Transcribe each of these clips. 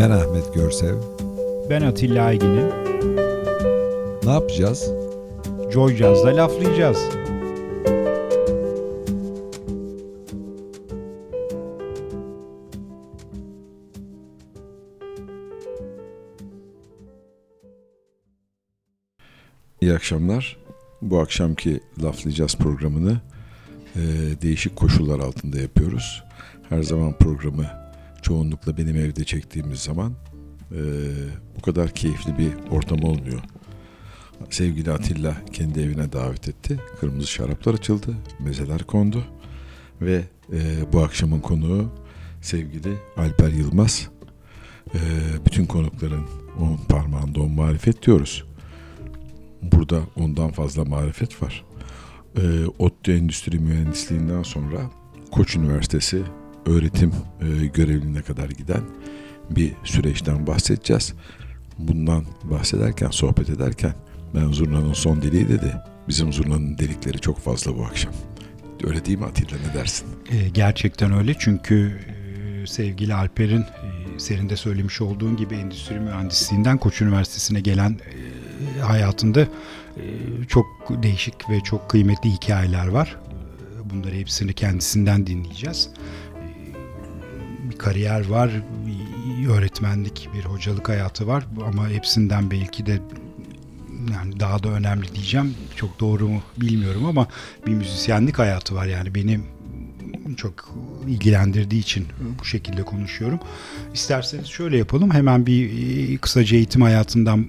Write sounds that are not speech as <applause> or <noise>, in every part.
Ben Ahmet Görsev. Ben Atilla Aygin'im. Ne yapacağız? Joy Jazz'da laflayacağız. İyi akşamlar. Bu akşamki Laflayacağız programını e, değişik koşullar altında yapıyoruz. Her zaman programı çoğunlukla benim evde çektiğimiz zaman e, bu kadar keyifli bir ortam olmuyor. Sevgili Atilla kendi evine davet etti. Kırmızı şaraplar açıldı, mezeler kondu ve e, bu akşamın konuğu sevgili Alper Yılmaz. E, bütün konukların on parmağında on marifet diyoruz. Burada ondan fazla marifet var. E, ODTÜ Endüstri Mühendisliğinden sonra Koç Üniversitesi öğretim e, görevliğine kadar giden bir süreçten bahsedeceğiz. Bundan bahsederken, sohbet ederken ben zurnanın son deliği dedi. Bizim zurnanın delikleri çok fazla bu akşam. Öyle değil mi Atilla ne dersin? E, gerçekten öyle çünkü e, sevgili Alper'in e, senin de söylemiş olduğun gibi endüstri mühendisliğinden Koç Üniversitesi'ne gelen e, hayatında çok değişik ve çok kıymetli hikayeler var. Bunları hepsini kendisinden dinleyeceğiz. Kariyer var, öğretmenlik, bir hocalık hayatı var ama hepsinden belki de yani daha da önemli diyeceğim. Çok doğru mu bilmiyorum ama bir müzisyenlik hayatı var yani benim çok ilgilendirdiği için bu şekilde konuşuyorum. İsterseniz şöyle yapalım. Hemen bir e, kısaca eğitim hayatından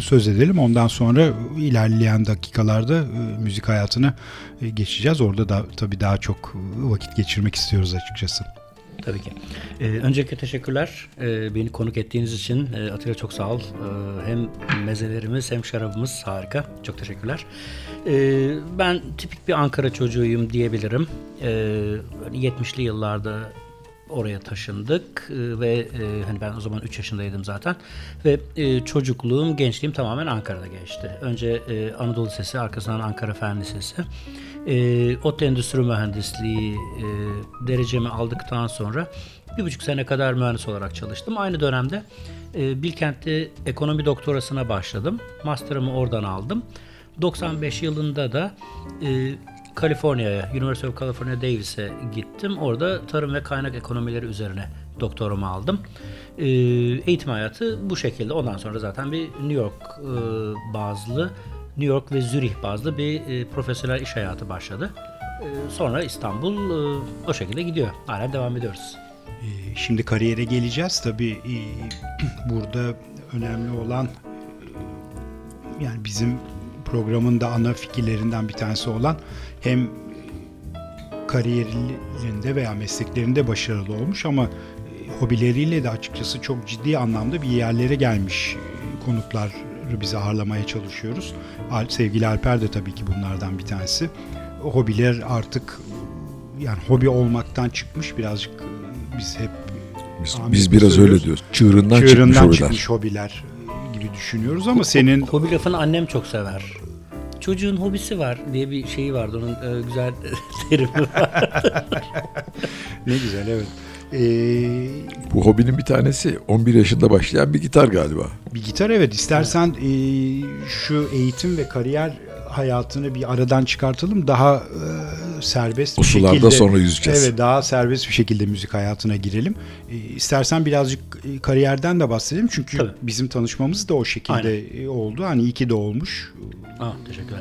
söz edelim. Ondan sonra ilerleyen dakikalarda e, müzik hayatına e, geçeceğiz. Orada da tabii daha çok vakit geçirmek istiyoruz açıkçası. Tabii ki. Ee, öncelikle teşekkürler. Ee, beni konuk ettiğiniz için e, Atilla çok sağ ol. Ee, hem mezelerimiz hem şarabımız harika. Çok teşekkürler. Ee, ben tipik bir Ankara çocuğuyum diyebilirim. Ee, 70'li yıllarda oraya taşındık ee, ve e, hani ben o zaman 3 yaşındaydım zaten ve e, çocukluğum, gençliğim tamamen Ankara'da geçti. Önce e, Anadolu Lisesi, arkasından Ankara Fen Lisesi. E, ODTÜ Endüstri Mühendisliği e, derecemi aldıktan sonra bir buçuk sene kadar mühendis olarak çalıştım. Aynı dönemde e, Bilkent'te ekonomi doktorasına başladım. Master'ımı oradan aldım. 95 yılında da e, Kaliforniya'ya, University of California Davis'e gittim. Orada tarım ve kaynak ekonomileri üzerine doktorumu aldım. E, eğitim hayatı bu şekilde. Ondan sonra zaten bir New York e, bazlı, New York ve Zürih bazlı bir e, profesyonel iş hayatı başladı. E, sonra İstanbul e, o şekilde gidiyor. Hala devam ediyoruz. Ee, Şimdi kariyere geleceğiz. Tabii e, <clears throat> burada önemli olan e, yani bizim programın da ana fikirlerinden bir tanesi olan hem kariyerinde veya mesleklerinde başarılı olmuş ama e, hobileriyle de açıkçası çok ciddi anlamda bir yerlere gelmiş e, konukları bizi ağırlamaya çalışıyoruz. Al- Sevgili Alper de tabii ki bunlardan bir tanesi. Hobiler artık yani hobi olmaktan çıkmış birazcık biz hep Biz, biz biraz öyle söylüyoruz. diyoruz. Çığırından, çığırından çıkmış çıkmış, hobiler. hobiler e, gibi düşünüyoruz ama senin Hobi lafını annem çok sever. Çocuğun hobisi var diye bir şeyi vardı onun e, güzel <laughs> terimi var. <laughs> ne güzel evet. Ee, Bu hobinin bir tanesi 11 yaşında başlayan bir gitar galiba. bir gitar evet istersen e, şu eğitim ve kariyer hayatını bir aradan çıkartalım daha e, serbest O bir sularda şekilde sonra yüzeceğiz. Evet daha serbest bir şekilde müzik hayatına girelim. E, istersen birazcık e, kariyerden de bahsedelim çünkü Tabii. bizim tanışmamız da o şekilde e, oldu. Hani iyi ki de olmuş. Aa, teşekkürler.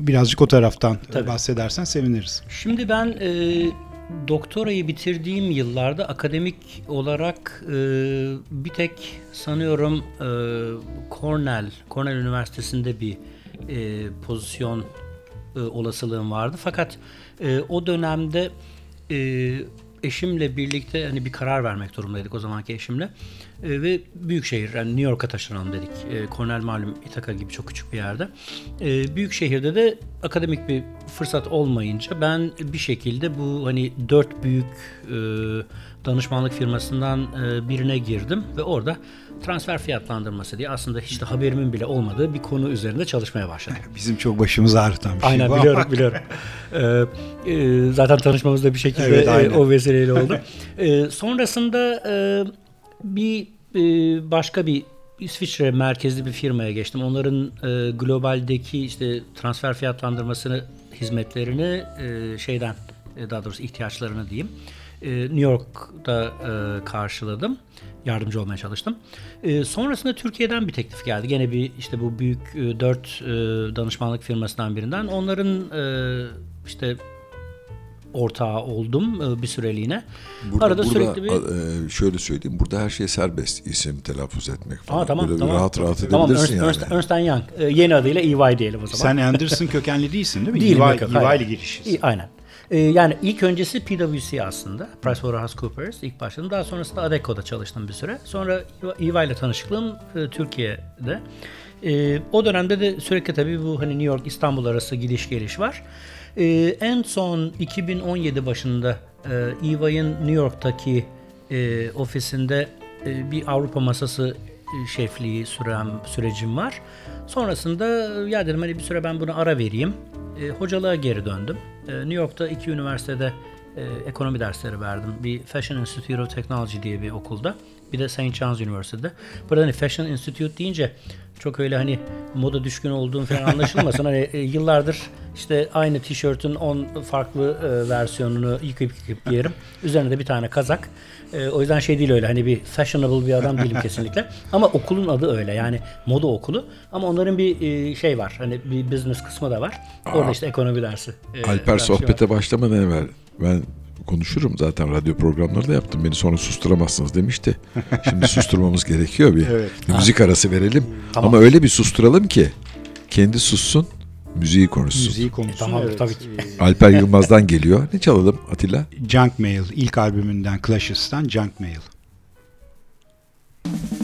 Birazcık o taraftan Tabii. bahsedersen seviniriz. Şimdi ben e, doktorayı bitirdiğim yıllarda akademik olarak e, bir tek sanıyorum e, Cornell, Cornell Üniversitesi'nde bir e, pozisyon e, olasılığım vardı. Fakat e, o dönemde e, eşimle birlikte hani bir karar vermek durumundaydık o zamanki eşimle. E, ve büyük şehir yani New York'a taşınalım dedik. E, Cornell malum Ithaca gibi çok küçük bir yerde. E, büyük şehirde de akademik bir fırsat olmayınca ben bir şekilde bu hani dört büyük e, danışmanlık firmasından e, birine girdim ve orada transfer fiyatlandırması diye aslında hiç de haberimin bile olmadığı bir konu üzerinde çalışmaya başladım. <laughs> Bizim çok başımızı ağrıtan bir şey Aynen bu biliyorum ama- biliyorum. Ee, <laughs> e, zaten tanışmamız da bir şekilde Evet, e, o vesileyle oldu. Ee, sonrasında e, bir e, başka bir İsviçre merkezli bir firmaya geçtim. Onların e, globaldeki işte transfer fiyatlandırmasını hizmetlerini e, şeyden e, daha doğrusu ihtiyaçlarını diyeyim. E, New York'ta e, karşıladım. Yardımcı olmaya çalıştım. E, sonrasında Türkiye'den bir teklif geldi. Gene bir işte bu büyük e, dört e, danışmanlık firmasından birinden. Onların e, işte ortağı oldum e, bir süreliğine. Burada, Arada burada sürekli bir e, şöyle söyleyeyim. Burada her şey serbest. isim telaffuz etmek falan. Aa, tamam, Böyle tamam. rahat rahat Tamam, edebilirsin Ernst, yani. Ernst, Ernst Young. E, yeni adıyla EY diyelim o zaman. Sen Anderson kökenli değilsin değil mi? Değilim, EY, yok, EY ile girişiz. Aynen. Yani ilk öncesi PwC aslında. PricewaterhouseCoopers ilk başladım. Daha sonrasında Adecco'da çalıştım bir süre. Sonra EY ile tanışıklığım Türkiye'de. E, o dönemde de sürekli tabii bu hani New York İstanbul arası gidiş geliş var. E, en son 2017 başında e, EY'in New York'taki e, ofisinde e, bir Avrupa masası e, şefliği süren sürecim var. Sonrasında e, ya dedim hani bir süre ben buna ara vereyim. E, hocalığa geri döndüm. E, New York'ta iki üniversitede e, ekonomi dersleri verdim. Bir Fashion Institute of Technology diye bir okulda. Bir de St. John's University'de. Burada hani Fashion Institute deyince çok öyle hani moda düşkün olduğum falan anlaşılmasın. hani e, yıllardır işte aynı tişörtün 10 farklı e, versiyonunu yıkayıp yıkayıp giyerim. Üzerine de bir tane kazak. E, o yüzden şey değil öyle hani bir fashionable bir adam değilim kesinlikle. Ama okulun adı öyle yani moda okulu. Ama onların bir e, şey var hani bir business kısmı da var. Orada işte ekonomi dersi. e, Alper dersi var. sohbete başlamadan evvel ben konuşurum zaten radyo programları da yaptım. Beni sonra susturamazsınız demişti. Şimdi susturmamız gerekiyor bir. Evet. Bir müzik arası verelim. Tamam. Ama öyle bir susturalım ki kendi sussun, müziği konuşsun. Müziği konusu. Tamam, evet. tabii ki. <laughs> Alper Yılmaz'dan geliyor. Ne çalalım Atilla? Junk Mail ilk albümünden Clashes'tan Junk Mail. şimdi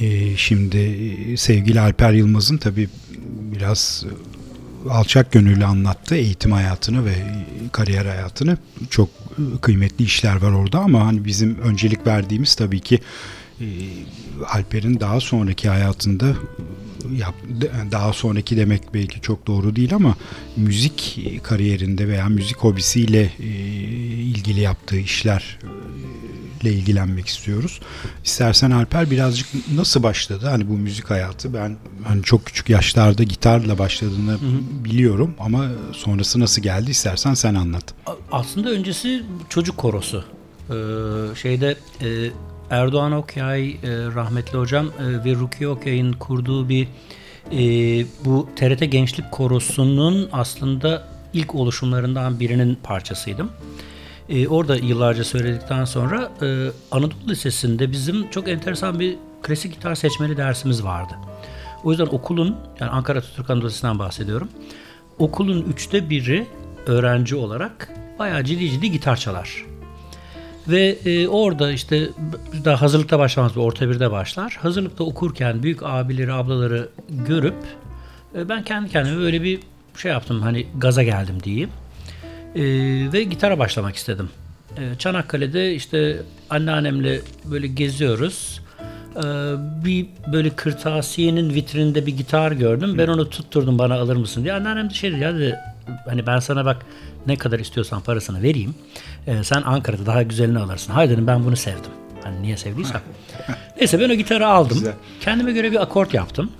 e, sevgili Alper Yılmaz'ın tabii biraz e, alçak gönüllü anlattı eğitim hayatını ve e, kariyer hayatını. Çok kıymetli işler var orada ama hani bizim öncelik verdiğimiz tabii ki Alper'in daha sonraki hayatında daha sonraki demek belki çok doğru değil ama müzik kariyerinde veya müzik hobisiyle ilgili yaptığı işler ile ilgilenmek istiyoruz. İstersen Alper birazcık nasıl başladı? Hani bu müzik hayatı ben hani çok küçük yaşlarda gitarla başladığını biliyorum ama sonrası nasıl geldi istersen sen anlat. Aslında öncesi çocuk korosu. Ee, şeyde e, Erdoğan Okyay, e, rahmetli hocam e, ve Rukiye Okyay'ın kurduğu bir e, bu TRT Gençlik Korosu'nun aslında ilk oluşumlarından birinin parçasıydım. E, orada yıllarca söyledikten sonra e, Anadolu Lisesi'nde bizim çok enteresan bir klasik gitar seçmeli dersimiz vardı. O yüzden okulun, yani Ankara Türk Anadolu Lisesi'nden bahsediyorum. Okulun üçte biri öğrenci olarak bayağı ciddi ciddi gitar çalar. Ve e, orada işte daha hazırlıkta başlamaz, orta birde başlar. Hazırlıkta okurken büyük abileri, ablaları görüp e, ben kendi kendime böyle bir şey yaptım hani gaza geldim diyeyim. E, ve gitara başlamak istedim. E, Çanakkale'de işte anneannemle böyle geziyoruz. E, bir böyle kırtasiyenin vitrininde bir gitar gördüm. Ben onu tutturdum bana alır mısın diye. Anneannem de şey dedi ya dedi, hani ben sana bak ne kadar istiyorsan parasını vereyim. E, sen Ankara'da daha güzelini alırsın. Hayır dedim ben bunu sevdim. Hani niye sevdiysem. <laughs> Neyse ben o gitarı aldım. Güzel. Kendime göre bir akort yaptım.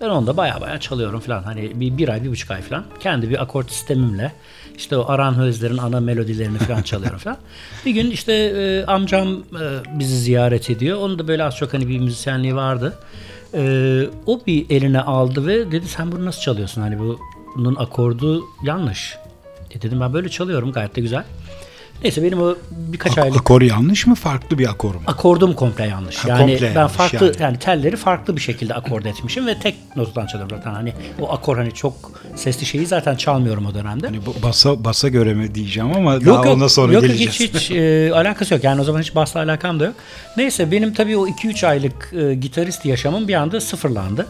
Ben onda baya baya çalıyorum falan. Hani bir, bir ay, bir buçuk ay falan. Kendi bir akort sistemimle işte o aranjözlerin ana melodilerini falan çalıyorum falan. <laughs> Bir gün işte e, amcam e, bizi ziyaret ediyor. Onun da böyle az çok hani bir müzisyenliği vardı. E, o bir eline aldı ve dedi sen bunu nasıl çalıyorsun? Hani bu bunun akordu yanlış. E dedim ben böyle çalıyorum gayet de güzel. Neyse benim o birkaç Ak- aylık akor yanlış mı farklı bir akor mu? akordum komple yanlış. Ha, Yani komple ben yanlış farklı yani. yani. telleri farklı bir şekilde akord etmişim ve tek notadan çalıyorum zaten. Hani o akor hani çok sesli şeyi zaten çalmıyorum o dönemde. Hani bu basa basa göre mi diyeceğim ama daha ona sonra yok, yok, geleceğiz. hiç hiç <laughs> e, alakası yok. Yani o zaman hiç basla alakam da yok. Neyse benim tabii o 2-3 aylık e, gitarist yaşamım bir anda sıfırlandı.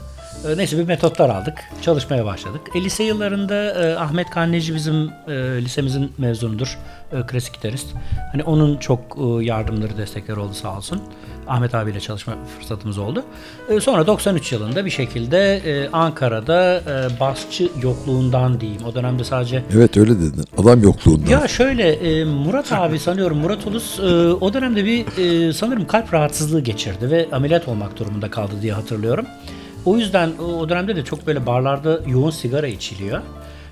E, neyse bir metotlar aldık. Çalışmaya başladık. E, lise yıllarında e, Ahmet Kanneci bizim e, lisemizin mezunudur. E, klasik gitarist. Hani onun çok e, yardımları, destekleri oldu sağ olsun. Ahmet abiyle çalışma fırsatımız oldu. E, sonra 93 yılında bir şekilde e, Ankara'da e, basçı yokluğundan diyeyim. O dönemde sadece Evet öyle dedin. Adam yokluğundan. ya şöyle e, Murat abi <laughs> sanıyorum Murat Ulus e, o dönemde bir e, sanırım kalp rahatsızlığı geçirdi ve ameliyat olmak durumunda kaldı diye hatırlıyorum. O yüzden o, dönemde de çok böyle barlarda yoğun sigara içiliyor.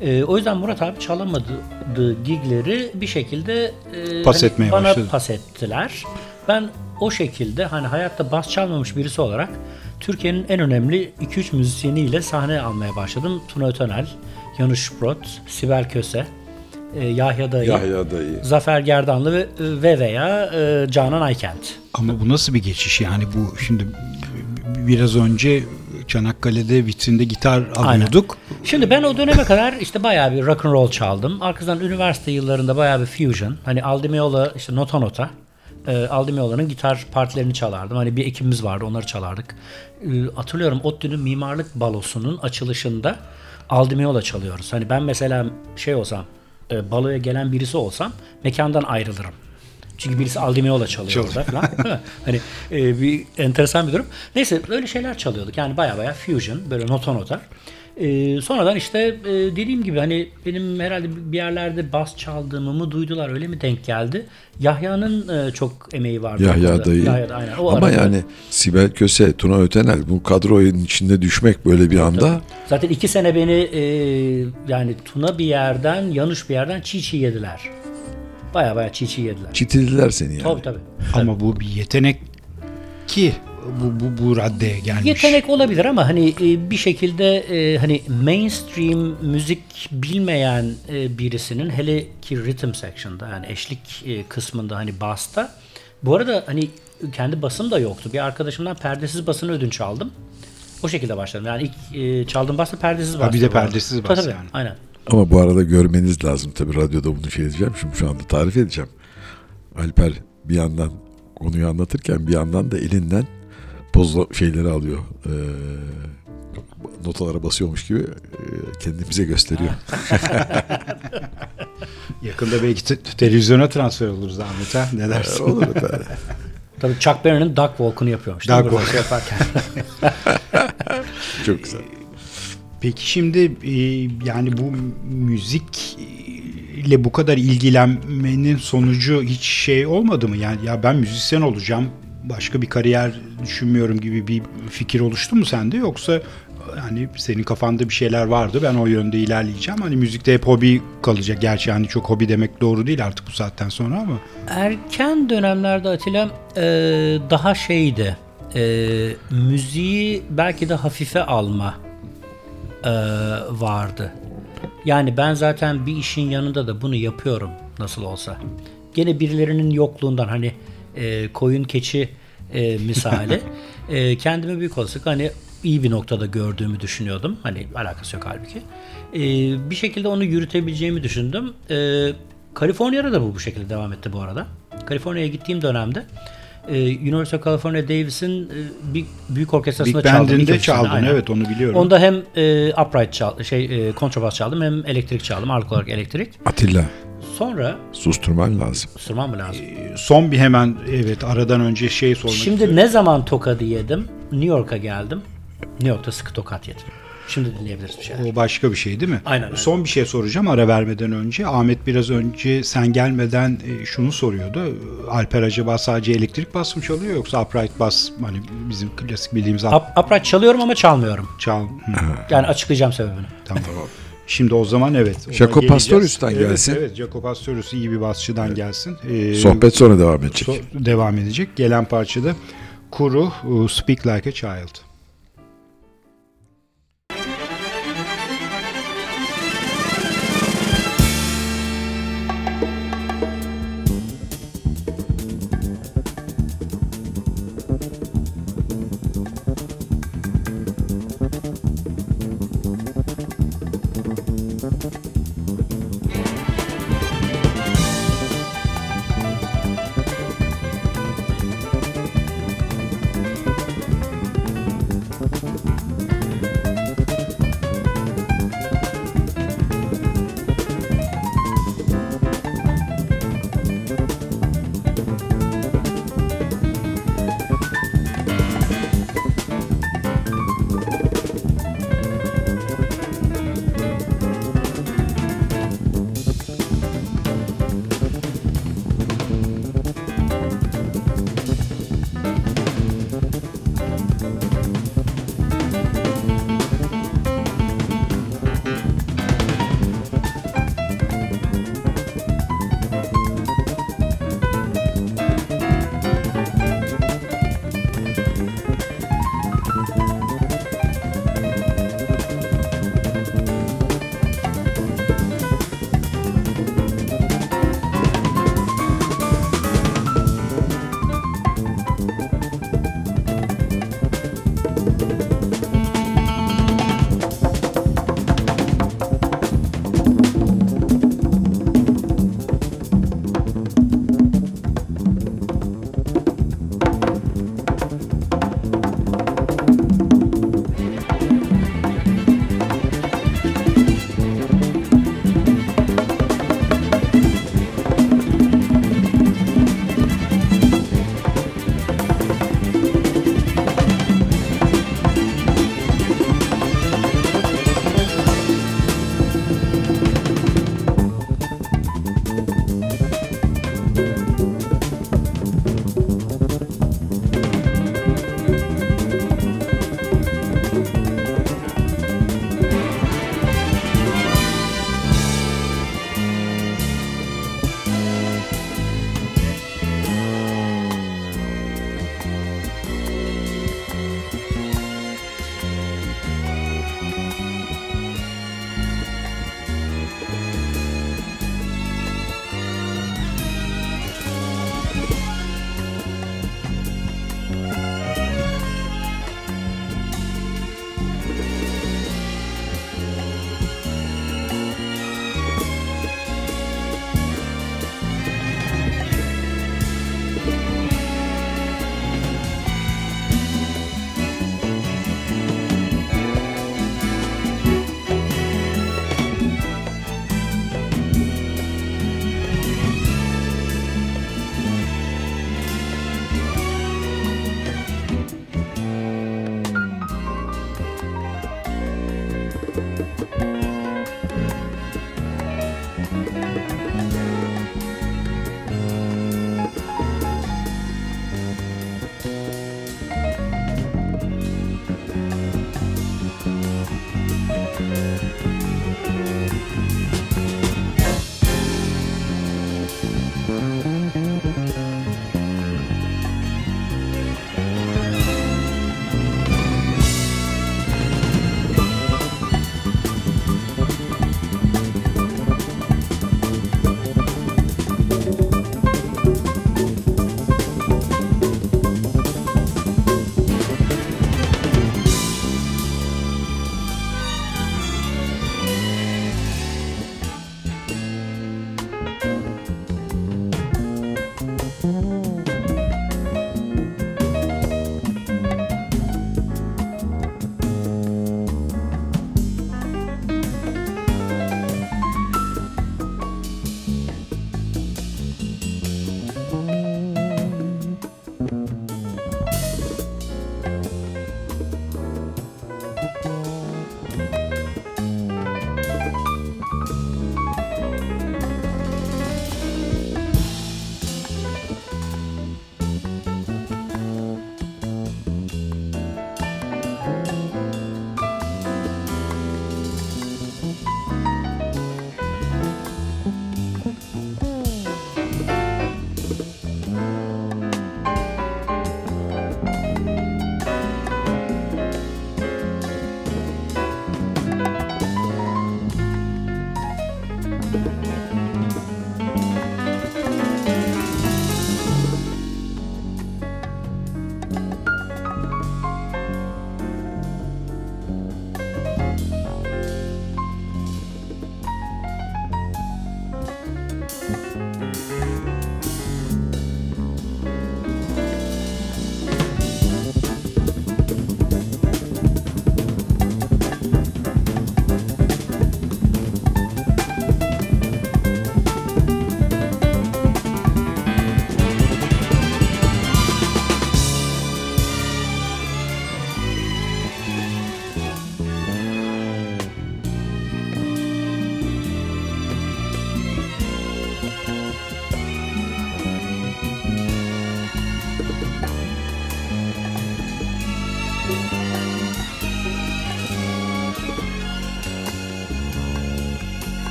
E, o yüzden Murat abi çalamadığı gigleri bir şekilde e, Pas hani etmeye bana başladı. pas ettiler. Ben o şekilde hani hayatta bas çalmamış birisi olarak Türkiye'nin en önemli 2-3 müzisyeniyle sahne almaya başladım. Tuna Ötenel, Yanış Şuprot, Sibel Köse, e, Yahya Dayı, Yahya dayı. Zafer Gerdanlı ve, ve veya e, Canan Aykent. Ama bu nasıl bir geçiş yani bu şimdi biraz önce Çanakkale'de vitrinde gitar alıyorduk. Şimdi ben o döneme kadar işte bayağı bir rock and roll çaldım. Arkasından üniversite yıllarında bayağı bir fusion. Hani Aldi Meola işte nota nota. E, Aldi Meola'nın gitar partilerini çalardım. Hani bir ekibimiz vardı onları çalardık. E, hatırlıyorum ODTÜ'nün mimarlık balosunun açılışında Aldi Meola çalıyoruz. Hani ben mesela şey olsam e, baloya gelen birisi olsam mekandan ayrılırım. Çünkü birisi Aldi Meola çalıyor orada falan. <laughs> hani e, bir enteresan bir durum. Neyse öyle şeyler çalıyorduk. Yani baya baya fusion böyle nota nota. E, sonradan işte e, dediğim gibi hani benim herhalde bir yerlerde bas çaldığımı mı duydular öyle mi denk geldi. Yahya'nın e, çok emeği vardı. Yahya orada. dayı. Yahya da, aynen. O Ama arada- yani Sibel Köse, Tuna Ötenel bu kadroyun içinde düşmek böyle bir anda Zaten iki sene beni e, yani Tuna bir yerden, Yanış bir yerden çiğ çiğ yediler. Baya baya çiğ çiğ yediler. çitildiler seni yani. Tabii tabii. Ama bu bir yetenek ki bu, bu, bu raddeye gelmiş. Yetenek olabilir ama hani e, bir şekilde e, hani mainstream müzik bilmeyen e, birisinin hele ki rhythm section'da yani eşlik e, kısmında hani basta bu arada hani kendi basım da yoktu. Bir arkadaşımdan perdesiz basını ödünç aldım. O şekilde başladım. Yani ilk e, çaldığım bas da perdesiz bas. bir de perdesiz bas yani. Aynen. Ama bu arada görmeniz lazım tabii radyoda bunu şey edeceğim. Şimdi şu anda tarif edeceğim. Alper bir yandan konuyu anlatırken bir yandan da elinden poz şeyleri alıyor. E, notalara basıyormuş gibi kendimize gösteriyor. <laughs> Yakında belki te- televizyona transfer oluruz Ahmet ha. Ne dersin? Olur efendim. <laughs> Tabii Chuck Berry'nin Duck Walk'unu yapıyormuş. Duck Burada Walk. şey yaparken. <laughs> Çok güzel. Peki şimdi e, yani bu müzik ile bu kadar ilgilenmenin sonucu hiç şey olmadı mı? Yani ya ben müzisyen olacağım, başka bir kariyer düşünmüyorum gibi bir fikir oluştu mu sende yoksa hani senin kafanda bir şeyler vardı ben o yönde ilerleyeceğim. Hani müzikte hep hobi kalacak. Gerçi hani çok hobi demek doğru değil artık bu saatten sonra ama. Erken dönemlerde Atilla e, daha şeydi. E, müziği belki de hafife alma e, vardı. Yani ben zaten bir işin yanında da bunu yapıyorum nasıl olsa. Gene birilerinin yokluğundan hani e, koyun keçi e, misali <laughs> e, kendimi büyük olasılık hani iyi bir noktada gördüğümü düşünüyordum. Hani alakası yok halbuki. E, bir şekilde onu yürütebileceğimi düşündüm. E, Kaliforniya'da da bu bu şekilde devam etti bu arada. Kaliforniya'ya gittiğim dönemde e, University of California Davis'in e, bir büyük orkestrasında Big çaldım. İlk Band'inde çaldın aynen. evet onu biliyorum. Onda hem e, upright çal, şey e, kontrabas çaldım hem elektrik çaldım. Ağırlıklı olarak elektrik. Atilla Sonra susturman lazım. sırmam mı lazım? Son bir hemen evet aradan önce şey sormak Şimdi istiyorum. ne zaman tokadı yedim? New York'a geldim. New York'ta sıkı tokat yedim. Şimdi dinleyebiliriz bir şeyler. O başka bir şey değil mi? Aynen, aynen. Son bir şey soracağım ara vermeden önce. Ahmet biraz önce sen gelmeden e, şunu soruyordu. Alper acaba sadece elektrik bas mı çalıyor yoksa upright bas hani bizim klasik bildiğimiz up, Up, upright çalıyorum ama çalmıyorum. çal. Yani açıklayacağım sebebini. tamam. Şimdi o zaman evet. Jaco. Pastorius'tan evet, gelsin. Evet, Jaco Pastorius iyi bir basçıdan gelsin. Ee, Sohbet sonra devam edecek. so- devam edecek. Gelen parçada Kuru uh, Speak Like a Child.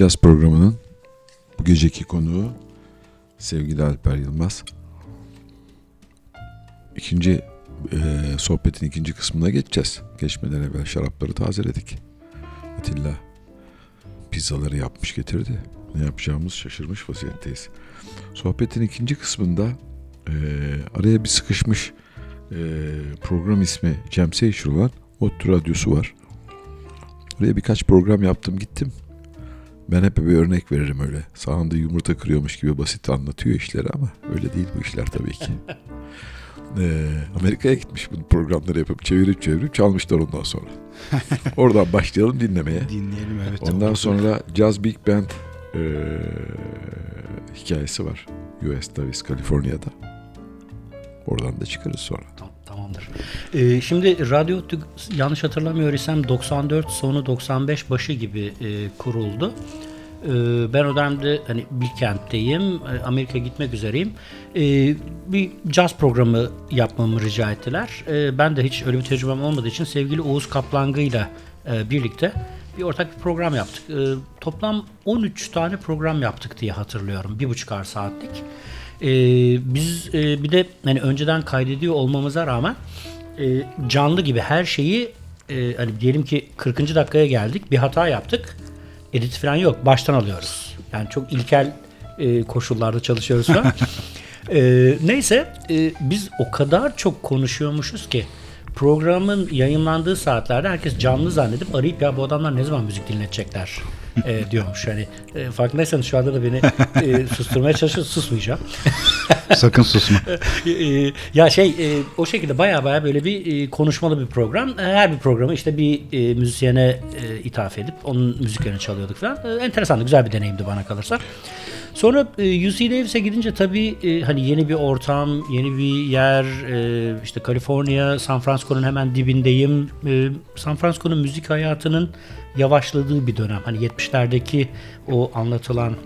Laflayacağız programının bu geceki konuğu sevgili Alper Yılmaz. İkinci e, sohbetin ikinci kısmına geçeceğiz. Geçmeden evvel şarapları tazeledik. Atilla pizzaları yapmış getirdi. Ne yapacağımız şaşırmış vaziyetteyiz. Sohbetin ikinci kısmında e, araya bir sıkışmış e, program ismi Cem Seyşir olan Ottu Radyosu var. Oraya birkaç program yaptım gittim. Ben hep bir örnek veririm öyle. Sağında yumurta kırıyormuş gibi basit anlatıyor işleri ama öyle değil bu işler tabii ki. <laughs> Ee, Amerika'ya gitmiş bu programları yapıp çevirip çevirip çalmışlar ondan sonra. <laughs> Oradan başlayalım dinlemeye. Dinleyelim evet. Ondan sonra Jazz Big Band e, hikayesi var. US Davis, Kaliforniya'da. Oradan da çıkarız sonra. Tamam, tamamdır. Ee, şimdi radyo Tü- yanlış hatırlamıyor isem 94 sonu 95 başı gibi e, kuruldu. Ee, ben o dönemde hani Bilkent'teyim, e, Amerika'ya gitmek üzereyim. Ee, bir caz programı yapmamı rica ettiler. Ee, ben de hiç öyle bir tecrübem olmadığı için sevgili Oğuz Kaplangı'yla e, birlikte bir ortak bir program yaptık. Ee, toplam 13 tane program yaptık diye hatırlıyorum. Bir buçukar saatlik. Ee, biz e, bir de hani önceden kaydediyor olmamıza rağmen e, canlı gibi her şeyi e, hani diyelim ki 40. dakikaya geldik bir hata yaptık. Edit falan yok. Baştan alıyoruz. Yani çok ilkel e, koşullarda çalışıyoruz falan. <laughs> E, neyse e, biz o kadar çok konuşuyormuşuz ki programın yayınlandığı saatlerde herkes canlı zannedip arayıp ya bu adamlar ne zaman müzik dinletecekler e, diyormuş. Yani e, farkındaysanız şu anda da beni e, <laughs> susturmaya çalışıyor. Susmayacağım. Sakın susma. Ee, <laughs> ya şey e, o şekilde baya baya böyle bir e, konuşmalı bir program. E, Her bir programı işte bir e, müzisyene e, ithaf edip onun müziklerini çalıyorduk falan. E, enteresandı, güzel bir deneyimdi bana kalırsa. Sonra e, UC Davis'e gidince tabii e, hani yeni bir ortam, yeni bir yer, e, işte Kaliforniya, San Francisco'nun hemen dibindeyim. E, San Francisco'nun müzik hayatının yavaşladığı bir dönem. Hani 70'lerdeki o anlatılan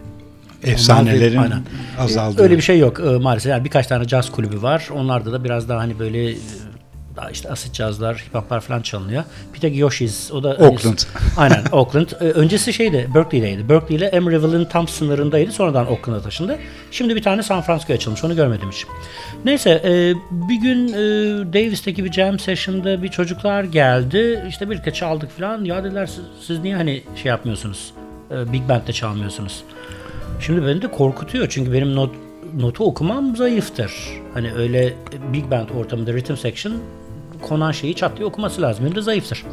Efsanelerin Aynen. azaldığı. Öyle bir şey yok e, maalesef. Yani birkaç tane caz kulübü var. Onlarda da biraz daha hani böyle e, daha işte asit cazlar, hip hoplar falan çalınıyor. Bir tek Yoshi's. O da hani- Oakland. <laughs> Aynen Oakland. E, Öncesi şeydi Berkeley'deydi. Berkeley ile Emeryville'in tam sınırındaydı. Sonradan Oakland'a taşındı. Şimdi bir tane San Francisco'ya açılmış. Onu görmedim hiç. Neyse e, bir gün e, Davis'teki bir jam session'da bir çocuklar geldi. İşte birlikte çaldık falan. Ya dediler siz, siz niye hani şey yapmıyorsunuz? E, Big Band'de çalmıyorsunuz. Şimdi beni de korkutuyor çünkü benim not, notu okumam zayıftır. Hani öyle big band ortamında rhythm section konan şeyi çat diye okuması lazım. Benim de zayıftır.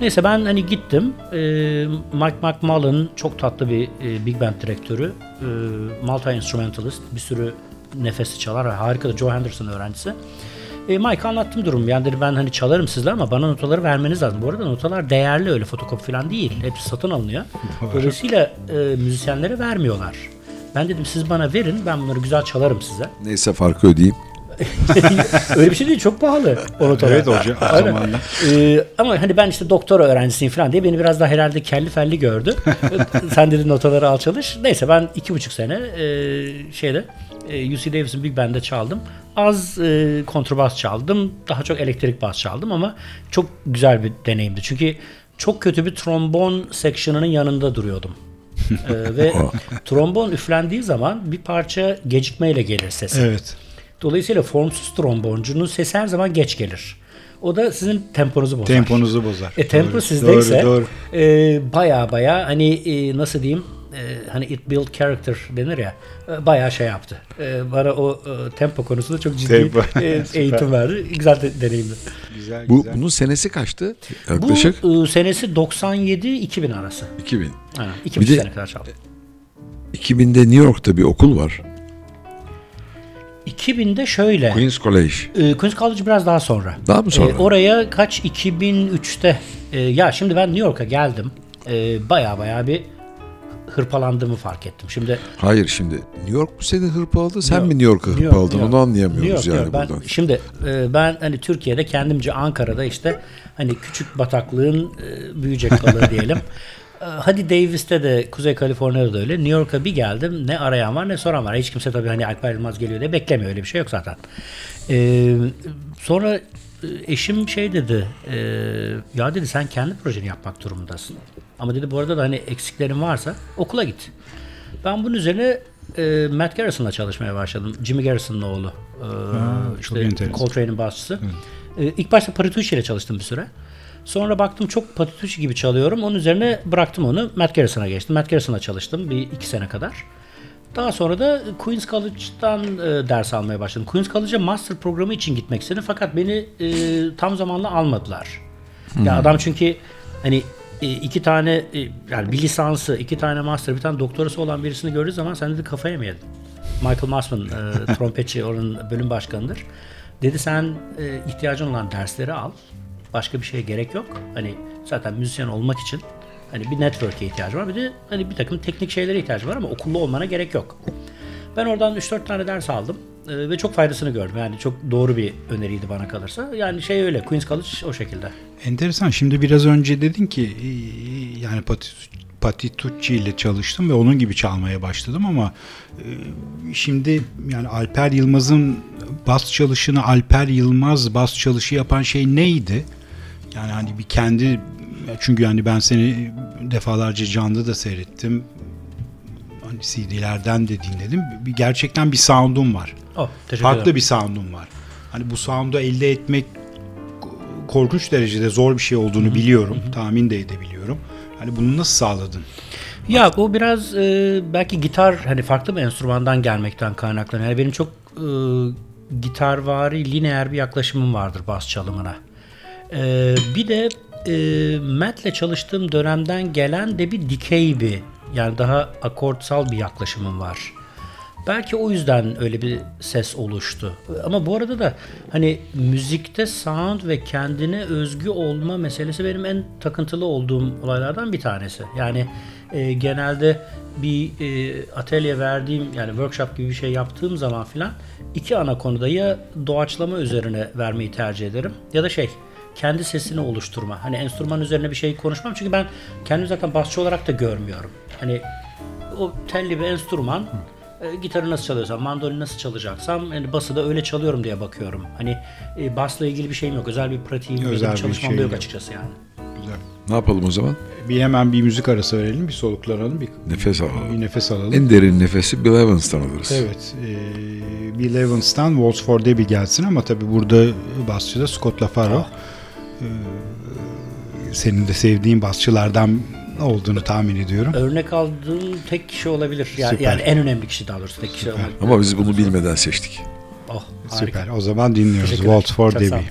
Neyse ben hani gittim. Ee, Mike McMullen çok tatlı bir e, big band direktörü. Ee, multi instrumentalist. Bir sürü nefesi çalar. Harika da Joe Henderson öğrencisi. E, Mike anlattım durum. Yani dedi ben hani çalarım sizle ama bana notaları vermeniz lazım. Bu arada notalar değerli öyle fotokopi falan değil. Hepsi satın alınıyor. Dolayısıyla e, müzisyenlere vermiyorlar. Ben dedim siz bana verin ben bunları güzel çalarım size. Neyse farkı ödeyeyim. Öyle bir şey değil çok pahalı o notalar. Evet hocam Aynen. Ee, ama hani ben işte doktora öğrencisiyim falan diye beni biraz daha herhalde kelli felli gördü. <laughs> Sen dedi notaları al çalış. Neyse ben iki buçuk sene e, şeyde e, UC Davis'in Big Band'de çaldım. Az e, kontrbas çaldım. Daha çok elektrik bas çaldım ama çok güzel bir deneyimdi. Çünkü çok kötü bir trombon section'ının yanında duruyordum. Ee, <laughs> ve trombon üflendiği zaman bir parça gecikmeyle gelir sesi. Evet. Dolayısıyla formsuz tromboncunun sesi her zaman geç gelir. O da sizin temponuzu bozar. Temponuzu bozar. E tempo Doğru, sizdeyse Doğru, doğru. e, baya baya hani e, nasıl diyeyim e, hani it build character denir ya e, bayağı şey yaptı. E, bana o e, tempo konusunda çok ciddi Tempo. e, <laughs> eğitim verdi. Güzel de, deneyimdi. Güzel, Bu güzel. bunun senesi kaçtı? Yaklaşık Bu e, senesi 97-2000 arası. 2000. Aynen. İki Bir buçuk de- sene kadar çaldım. 2000'de New York'ta bir okul var. 2000'de şöyle. Queens College. E, Queen's College biraz daha sonra. Daha mı sonra? E, oraya kaç 2003'te e, ya şimdi ben New York'a geldim. E, baya baya bir hırpalandığımı fark ettim. Şimdi Hayır şimdi New York bu seni hırpaladı. Sen Yok. mi New York'a New hırpaladın? York, New Onu York. anlayamıyoruz New York, yani New York. buradan. Ben, şimdi e, ben hani Türkiye'de kendimce Ankara'da işte hani küçük bataklığın e, büyüyecek balığı diyelim. <laughs> E, Hadi Davis'te de Kuzey Kaliforniya'da da öyle. New York'a bir geldim. Ne arayan var ne soran var. Hiç kimse tabii hani Alper Yılmaz geliyor diye beklemiyor. Öyle bir şey yok zaten. E, sonra e, eşim şey dedi, e, ya dedi sen kendi projeni yapmak durumundasın. Ama dedi bu arada da hani eksiklerin varsa okula git. Ben bunun üzerine e, Matt Garrison'la çalışmaya başladım. Jimmy Garrison'ın oğlu. E, çok enteresan. Coltrane'in basçısı. E, ilk başta Patitucci ile çalıştım bir süre. Sonra baktım çok Patitucci gibi çalıyorum. Onun üzerine bıraktım onu. Matt Garrison'a geçtim. Matt Garrison'la çalıştım bir iki sene kadar. Daha sonra da Queen's College'dan e, ders almaya başladım. Queen's College'a master programı için gitmek istedim fakat beni e, tam zamanlı almadılar. Ya adam çünkü hani e, iki tane e, yani bir lisansı, iki tane master, bir tane doktorası olan birisini gördüğü zaman sen dedi kafaya mı yedin? Michael Massman e, <laughs> trompetçi onun bölüm başkanıdır. Dedi sen e, ihtiyacın olan dersleri al. Başka bir şeye gerek yok. Hani zaten müzisyen olmak için hani bir network'e ihtiyacı var. Bir de hani bir takım teknik şeylere ihtiyacı var ama okullu olmana gerek yok. Ben oradan 3-4 tane ders aldım ve çok faydasını gördüm. Yani çok doğru bir öneriydi bana kalırsa. Yani şey öyle Queen's College o şekilde. Enteresan. Şimdi biraz önce dedin ki e, yani Pati- Patitucci ile çalıştım ve onun gibi çalmaya başladım ama e, şimdi yani Alper Yılmaz'ın bas çalışını Alper Yılmaz bas çalışı yapan şey neydi? Yani hani bir kendi çünkü yani ben seni defalarca canlı da seyrettim. Hani CD'lerden de dinledim. Bir gerçekten bir sound'un var. Oh, Farklı ederim. bir sound'un var. Hani bu sound'u elde etmek korkunç derecede zor bir şey olduğunu biliyorum. Tahmin de edebiliyorum. Hani bunu nasıl sağladın? Ya o biraz e, belki gitar hani farklı bir enstrümandan gelmekten kaynaklanıyor. Yani benim çok e, gitarvari lineer bir yaklaşımım vardır bas çalımına. E, bir de e, Matt'le çalıştığım dönemden gelen de bir dikey bir yani daha akortsal bir yaklaşımım var. Belki o yüzden öyle bir ses oluştu. Ama bu arada da hani müzikte sound ve kendine özgü olma meselesi benim en takıntılı olduğum olaylardan bir tanesi. Yani e, genelde bir e, atölye verdiğim yani workshop gibi bir şey yaptığım zaman filan iki ana konuda ya doğaçlama üzerine vermeyi tercih ederim ya da şey kendi sesini oluşturma. Hani enstrüman üzerine bir şey konuşmam çünkü ben kendimi zaten basçı olarak da görmüyorum. Hani o telli bir enstrüman e, gitarı nasıl çalıyorsam, mandolini nasıl çalacaksam yani bası da öyle çalıyorum diye bakıyorum. Hani e, basla ilgili bir şeyim yok. Özel bir pratiğim, Özel bir çalışmam şey da yok yok. açıkçası yani. Güzel. Ne yapalım o zaman? Bir hemen bir müzik arası verelim, bir soluklanalım, bir, Nefes alalım. bir nefes alalım. En derin nefesi Bill Evans'tan alırız. Evet, e, Bill Evans'tan Waltz for Debbie gelsin ama tabii burada basçı da Scott LaFaro. E, senin de sevdiğin basçılardan olduğunu tahmin ediyorum. Örnek aldığım tek kişi olabilir. Yani, Süper. yani en önemli kişi daha doğrusu tek kişi olmak. Ama biz bunu bilmeden seçtik. Oh, harika. Süper. O zaman dinliyoruz. Waltz for Debbie.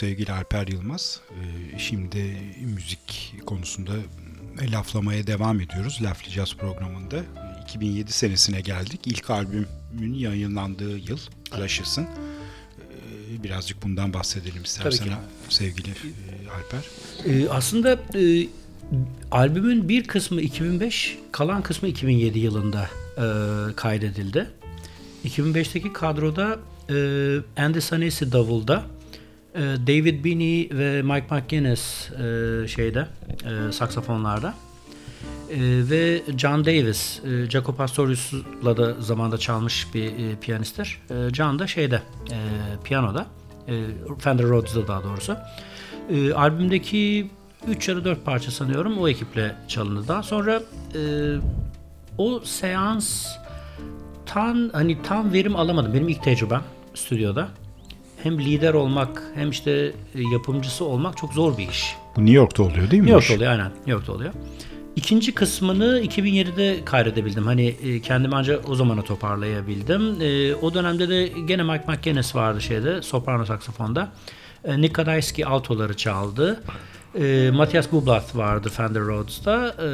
Sevgili Alper Yılmaz. Ee, Şimdi müzik konusunda laflamaya devam ediyoruz. Laflayacağız programında. 2007 senesine geldik. İlk albümün yayınlandığı yıl Clashes'ın. Ee, Birazcık bundan bahsedelim istersen sevgili e, Alper. Ee, aslında e, albümün bir kısmı 2005, kalan kısmı 2007 yılında e, kaydedildi. 2005'teki kadroda e, Andy Sanesi davulda, David Binney ve Mike McGuinness e, şeyde e, saksafonlarda. E, ve John Davis, e, Jaco Pastorius'la da zamanda çalmış bir piyanisttir. E, John da şeyde, piyanoda, Fender Rhodes'da daha doğrusu. Albümdeki 3 ya da 4 parça sanıyorum o ekiple çalındı. Daha sonra o seans tam hani tam verim alamadım. Benim ilk tecrübem stüdyoda. Hem lider olmak hem işte e, yapımcısı olmak çok zor bir iş. Bu New York'ta oluyor değil mi? New York'ta oluyor aynen. New York'ta oluyor. İkinci kısmını 2007'de kaydedebildim. Hani e, kendimi ancak o zamana toparlayabildim. E, o dönemde de gene Mike McGuinness vardı şeyde, soprano saksafonda. Nick Kadaiski altoları çaldı. E, Matthias Bublath vardı Fender Rhodes'ta. E,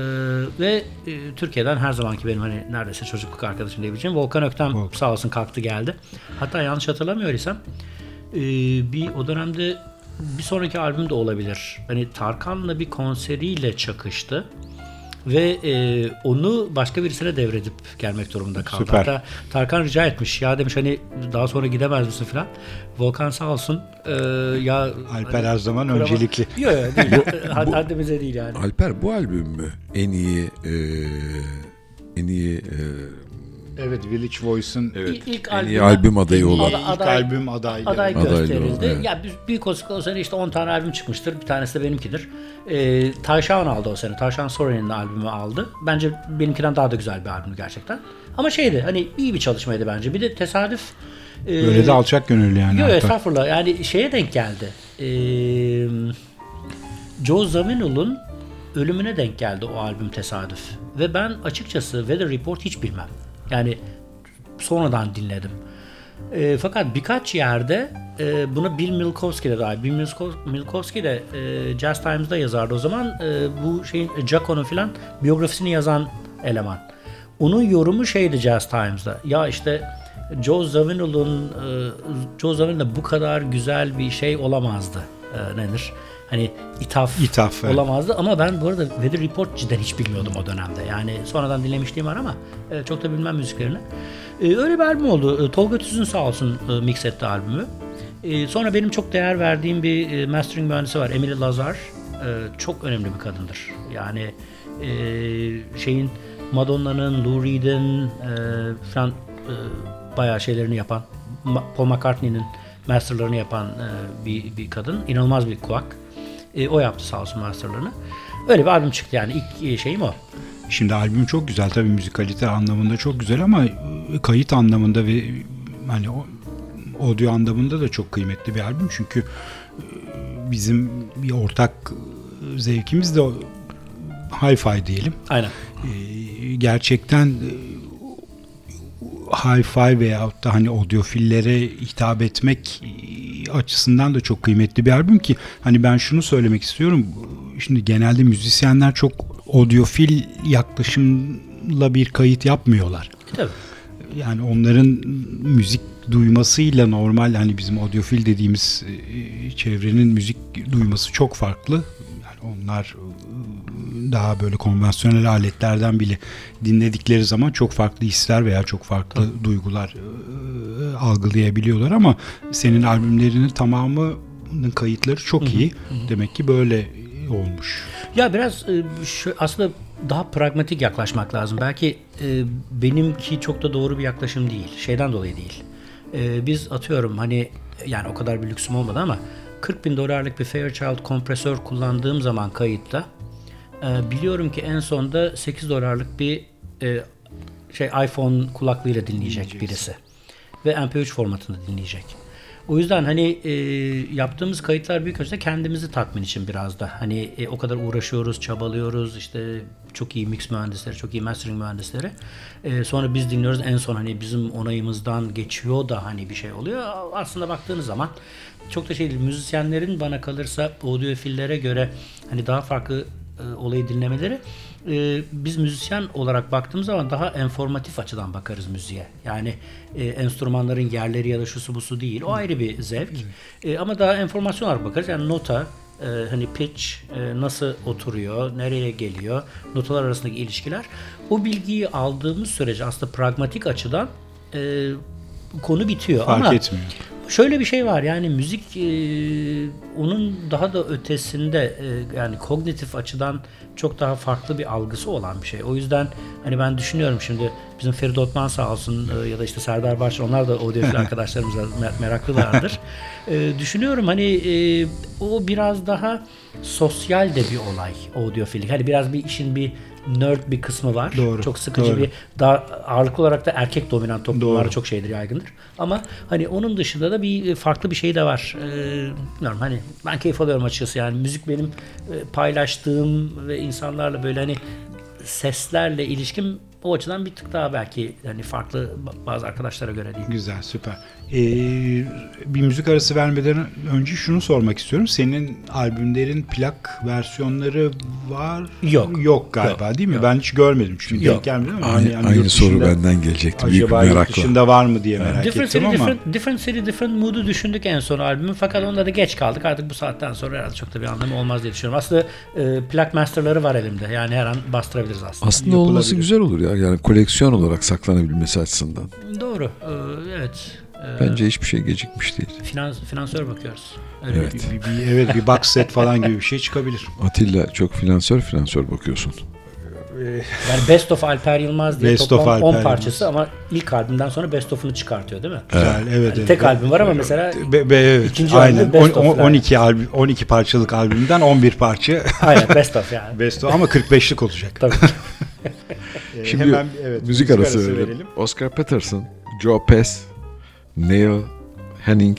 ve e, Türkiye'den her zamanki benim hani neredeyse çocukluk arkadaşım diyebileceğim Volkan Öktem Volkan. sağ olsun kalktı geldi. Hatta yanlış hatırlamıyorsam e, bir o dönemde bir sonraki albüm de olabilir. Hani Tarkan'la bir konseriyle çakıştı. Ve e, onu başka birisine devredip gelmek durumunda kaldı. Süper. Hatta Tarkan rica etmiş. Ya demiş hani daha sonra gidemez misin falan. Volkan sağ olsun. e, ya Alper her zaman kurama- öncelikli. <laughs> Yok yok değil. <laughs> Had- Haddimize değil yani. Alper bu albüm mü en iyi e, en iyi e, Evet Village Voice'ın İlk, ilk en iyi albüm- adayı olan. İlk aday- albüm adaylığı. aday Adaylı gösterildi. olan, evet. Ya büyük- büyük olasılıkla o sene işte 10 tane albüm çıkmıştır. Bir tanesi de benimkidir. Ee, Tayşan aldı o sene. Tayşan Soren'in albümü aldı. Bence benimkinden daha da güzel bir albüm gerçekten. Ama şeydi hani iyi bir çalışmaydı bence. Bir de tesadüf Ee, Böyle de alçak gönüllü yani. Yok Alper. estağfurullah. Yani şeye denk geldi. Ee, Joe Zawinul'un ölümüne denk geldi o albüm tesadüf. Ve ben açıkçası Weather Report hiç bilmem. Yani sonradan dinledim. Ee, fakat birkaç yerde e, buna Bill Milkowski de dahil. Bill Milko- Milkowski de e, Jazz Times'da yazardı o zaman. E, bu şeyin Jaco'nun filan biyografisini yazan eleman. Onun yorumu şeydi Jazz Times'da. Ya işte Joe Zawinul'un e, Joe Zawinul'da bu kadar güzel bir şey olamazdı. E, nedir? Hani ithaf, İthaf, evet. olamazdı ama ben bu arada Weather Report cidden hiç bilmiyordum o dönemde. Yani sonradan dinlemişliğim var ama e, çok da bilmem müziklerini. E, öyle bir albüm oldu. E, Tolga Tüzün sağ olsun mix etti albümü. Sonra benim çok değer verdiğim bir mastering mühendisi var. Emily Lazar. Çok önemli bir kadındır. Yani şeyin Madonna'nın, Lou Reed'in falan bayağı şeylerini yapan Paul McCartney'nin masterlarını yapan bir, bir kadın. İnanılmaz bir kulak. E, o yaptı sağ olsun masterlarını. Öyle bir albüm çıktı yani ilk e, şeyim o. Şimdi albüm çok güzel tabii müzikalite anlamında çok güzel ama e, kayıt anlamında ve hani o audio anlamında da çok kıymetli bir albüm çünkü e, bizim bir ortak zevkimiz de hi-fi diyelim. Aynen. E, gerçekten hi-fi veyahut da hani audiofillere hitap etmek e, açısından da çok kıymetli bir albüm ki hani ben şunu söylemek istiyorum. Şimdi genelde müzisyenler çok audiofil yaklaşımla bir kayıt yapmıyorlar. Tabii. Yani onların müzik duymasıyla normal hani bizim audiofil dediğimiz e, çevrenin müzik duyması çok farklı. Onlar e, daha böyle konvansiyonel aletlerden bile dinledikleri zaman çok farklı hisler veya çok farklı duygular e, algılayabiliyorlar ama senin albümlerinin tamamının kayıtları çok iyi. Demek ki böyle olmuş. Ya biraz e, şu, aslında daha pragmatik yaklaşmak lazım. Belki e, benimki çok da doğru bir yaklaşım değil. Şeyden dolayı değil. E, biz atıyorum hani yani o kadar bir lüksüm olmadı ama 40 bin dolarlık bir Fairchild kompresör kullandığım zaman kayıtta e, biliyorum ki en sonda 8 dolarlık bir e, şey iPhone kulaklığıyla dinleyecek birisi ve MP3 formatında dinleyecek. O yüzden hani e, yaptığımız kayıtlar büyük ölçüde kendimizi tatmin için biraz da. Hani e, o kadar uğraşıyoruz, çabalıyoruz. işte çok iyi mix mühendisleri, çok iyi mastering mühendisleri. E, sonra biz dinliyoruz. En son hani bizim onayımızdan geçiyor da hani bir şey oluyor. Aslında baktığınız zaman çok da şey değil. Müzisyenlerin bana kalırsa audiofillere göre hani daha farklı e, olayı dinlemeleri e, biz müzisyen olarak baktığımız zaman daha enformatif açıdan bakarız müziğe. Yani e, enstrümanların yerleri ya da şusu busu değil. O ayrı bir zevk. E, ama daha enformasyon olarak bakarız. Yani nota, e, hani pitch e, nasıl oturuyor, nereye geliyor, notalar arasındaki ilişkiler. O bilgiyi aldığımız sürece aslında pragmatik açıdan e, konu bitiyor. Fark ama etmiyor. Şöyle bir şey var yani müzik e, onun daha da ötesinde e, yani kognitif açıdan çok daha farklı bir algısı olan bir şey. O yüzden hani ben düşünüyorum şimdi bizim Ferit Otman sağ olsun e, ya da işte Serdar Başar onlar da audiofil <laughs> arkadaşlarımız da mer- meraklılardır. E, düşünüyorum hani e, o biraz daha sosyal de bir olay audiofilik. Hani biraz bir işin bir nerd bir kısmı var. Doğru, Çok sıkıcı doğru. bir daha ağırlıklı olarak da erkek dominant toplumlarda Doğru. çok şeydir yaygındır. Ama hani onun dışında da bir farklı bir şey de var. Ee, bilmiyorum hani ben keyif alıyorum açıkçası yani müzik benim e, paylaştığım ve insanlarla böyle hani seslerle ilişkim o açıdan bir tık daha belki hani farklı bazı arkadaşlara göre değil. Güzel, süper. Ee, bir müzik arası vermeden önce şunu sormak istiyorum. Senin albümlerin plak versiyonları var Yok. Yok galiba Yok, değil mi? yok. Ben hiç görmedim çünkü Yok. denk gelmedi ama. Aynı, yani aynı soru benden gelecekti. Büyük Acaba yurt merakla. dışında var mı diye merak Different ettim City, ama. different, different City, Different Mood'u düşündük en son albümü. Fakat onda da geç kaldık. Artık bu saatten sonra herhalde çok da bir anlamı olmaz diye düşünüyorum. Aslında e, plak masterları var elimde. Yani her an bastırabiliriz aslında. Aslında olması güzel olur ya. Yani koleksiyon olarak saklanabilmesi açısından. Doğru. Ee, evet. Ee, Bence hiçbir şey gecikmiş değil. finans, finansör bakıyoruz. Öyle Evet. bir- Bir, bir- evet bir box set falan gibi bir şey çıkabilir. <laughs> Atilla çok finansör finansör bakıyorsun. Yani Best of Alper Yılmaz diye Best toplam of 10 Alper parçası ama ilk albümden sonra Best of'unu çıkartıyor değil mi? Güzel, evet. Yani evet. tek albüm var ama mesela Be, be, evet. İkinci Aynen. albüm Best On- of yani. 12 albüm 12 parçalık albümden 11 parça <laughs> aynen Best of yani. best of ama 45'lik olacak. Tabii. <laughs> Ee, Şimdi hemen, evet, müzik arası verelim. Oscar Peterson, Joe Pass Neil Henning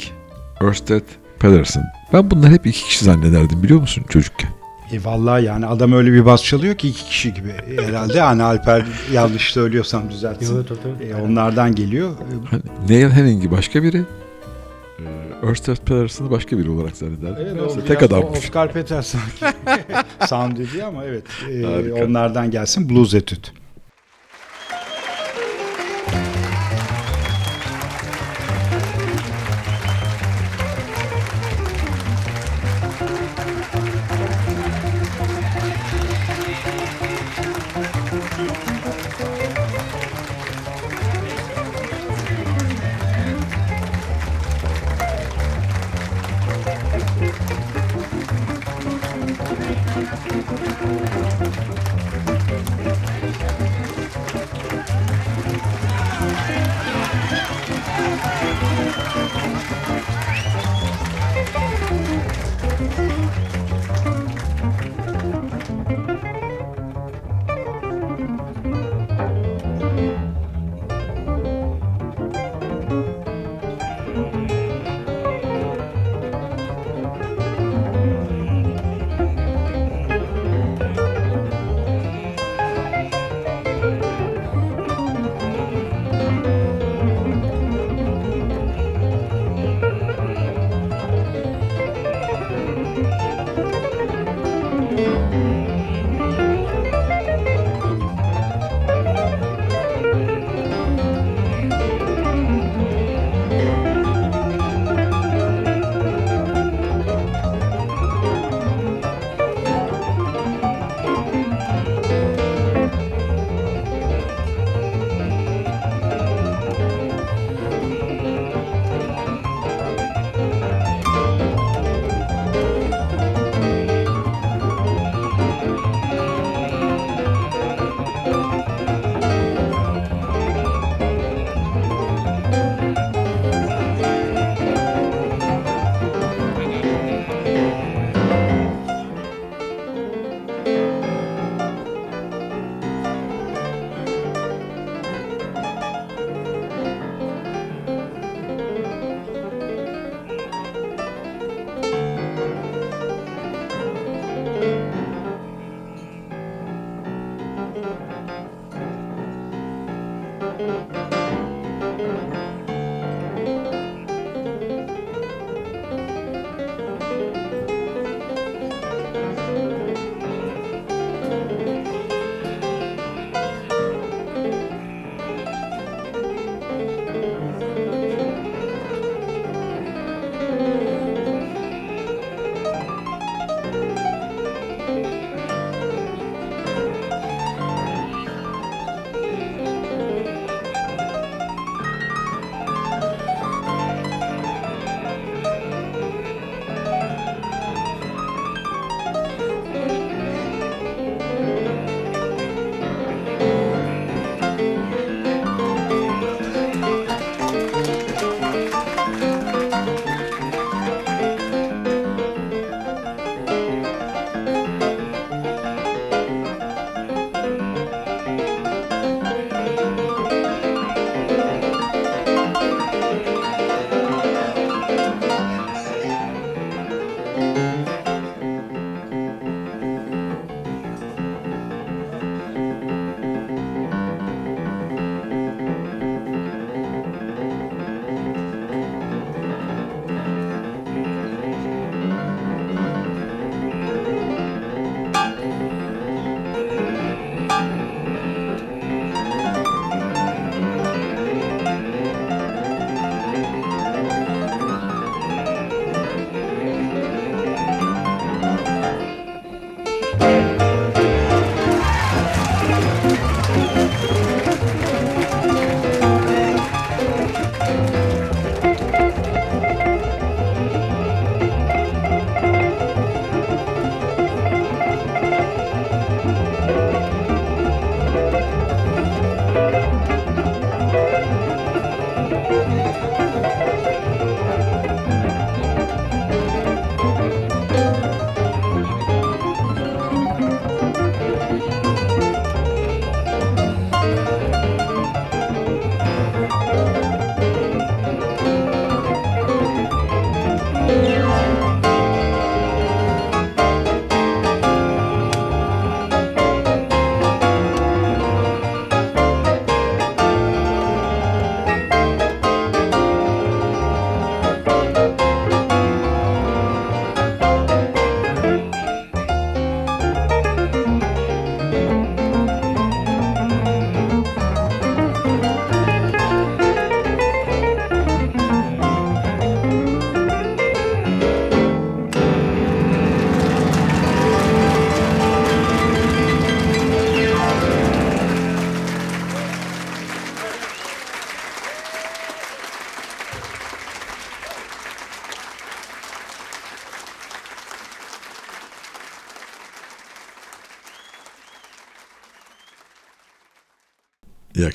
Ørsted Pedersen. Ben bunları hep iki kişi zannederdim biliyor musun çocukken? E vallahi yani adam öyle bir bas çalıyor ki iki kişi gibi herhalde. Hani Alper yanlış söylüyorsam düzeltsin. Yo, tabii, tabii. E, onlardan geliyor. E, Hani Neil Henning'i başka biri, e, Ørsted Pedersen'ı başka biri olarak zannederdim. Evet, o tek adammış. Oscar Peterson <laughs> sound dedi ama evet. e, onlardan gelsin Blues Etüt.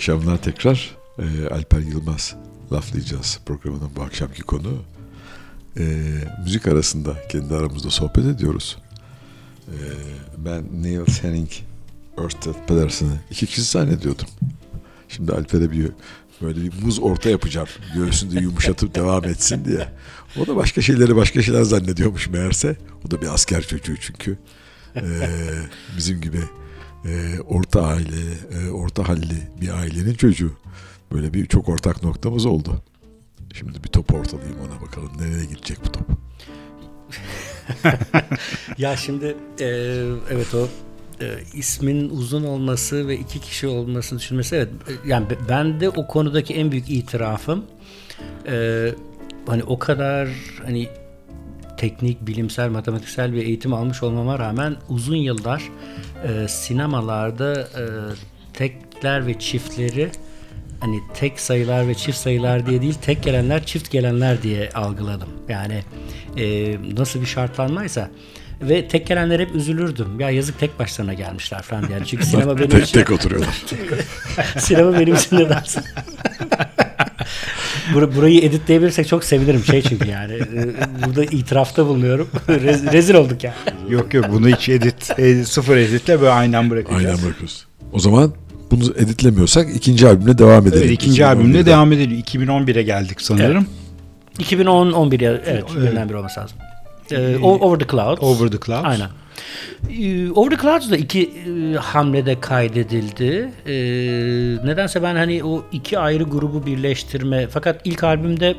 Akşamlar tekrar. Ee, Alper Yılmaz laflayacağız programının bu akşamki konu. Ee, müzik arasında kendi aramızda sohbet ediyoruz. Ee, ben Neil Henning, Ørsted Pedersen'i iki kişi zannediyordum. Şimdi Alper'e bir böyle bir muz orta yapacağım. Göğsünde yumuşatıp <laughs> devam etsin diye. O da başka şeyleri başka şeyler zannediyormuş meğerse. O da bir asker çocuğu çünkü. Ee, bizim gibi e, orta aile, e, orta halli bir ailenin çocuğu. Böyle bir çok ortak noktamız oldu. Şimdi bir top ortalayayım ona bakalım nereye gidecek bu top. <laughs> Ya şimdi e, evet o e, ismin uzun olması ve iki kişi olmasını düşünmesi evet e, yani be- ben de o konudaki en büyük itirafım e, hani o kadar hani teknik, bilimsel, matematiksel bir eğitim almış olmama rağmen uzun yıllar e, sinemalarda e, tekler ve çiftleri hani tek sayılar ve çift sayılar diye değil tek gelenler çift gelenler diye algıladım. Yani e, nasıl bir şartlanmaysa ve tek gelenler hep üzülürdüm. Ya yazık tek başlarına gelmişler falan yani. Çünkü <laughs> sinema benim tek için tek oturuyorlar. <laughs> sinema benim için ne dersin? Bur- burayı editleyebilirsek çok sevinirim şey çünkü yani e, burada itirafta bulunuyorum. <laughs> Rez- rezil olduk ya. Yok yok bunu hiç edit, e, sıfır editle böyle aynen bırakacağız. Aynen bırakıyoruz. O zaman bunu editlemiyorsak ikinci albümle devam edelim. Evet, ikinci 2011'de. albümle devam edelim. 2011'e geldik sanırım. 2010 11 ya evet birinden biri olması lazım. Ee, O- Over the Clouds. Over the Clouds. Aynen. Ee, Over the Clouds da iki e, hamlede kaydedildi. Ee, nedense ben hani o iki ayrı grubu birleştirme fakat ilk albümde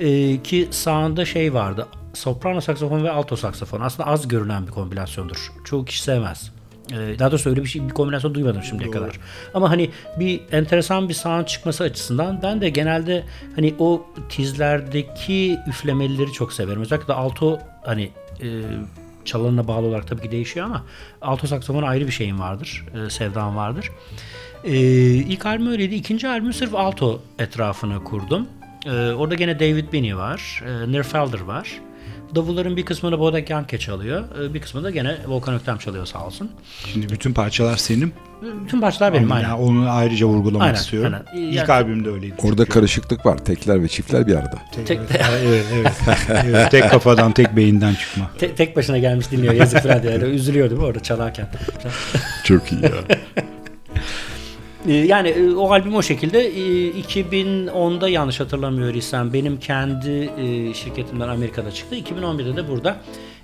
e, ki sağında şey vardı. Soprano saksafon ve alto saksafon. Aslında az görünen bir kombinasyondur. Çoğu kişi sevmez. Ee, Daha doğrusu öyle bir şey bir kombinasyon duymadım şimdiye kadar. Ama hani bir enteresan bir sound çıkması açısından ben de genelde hani o tizlerdeki üflemelileri çok severim. Özellikle alto hani e, çalanına bağlı olarak tabii ki değişiyor ama alto saksafona ayrı bir şeyim vardır. E, sevdam vardır. E, ilk albüm öyleydi. İkinci albüm sırf alto etrafına kurdum. E, orada gene David Binney var. E, Nir Felder var. Davulların bir kısmını Bodek Yanke çalıyor. e, Bir kısmını da gene Volkan Öktem çalıyor sağ olsun. Şimdi bütün parçalar senin. Bütün parçalar benim aynen. Yani onu ayrıca vurgulamak Aynen, istiyorum. aynen. İlk Yani- albümde öyleydi. Orada karışıklık var. Tekler ve çiftler bir arada. Tek, evet, evet. evet. Tek kafadan, tek beyinden çıkma. te- tek başına gelmiş dinliyor yazık falan diye. Yani üzülüyor değil mi orada çalarken. Çok iyi ya. Ee, Yani e, o albüm o şekilde e, 2010'da yanlış hatırlamıyor isem benim kendi e, şirketimden Amerika'da çıktı. 2011'de de burada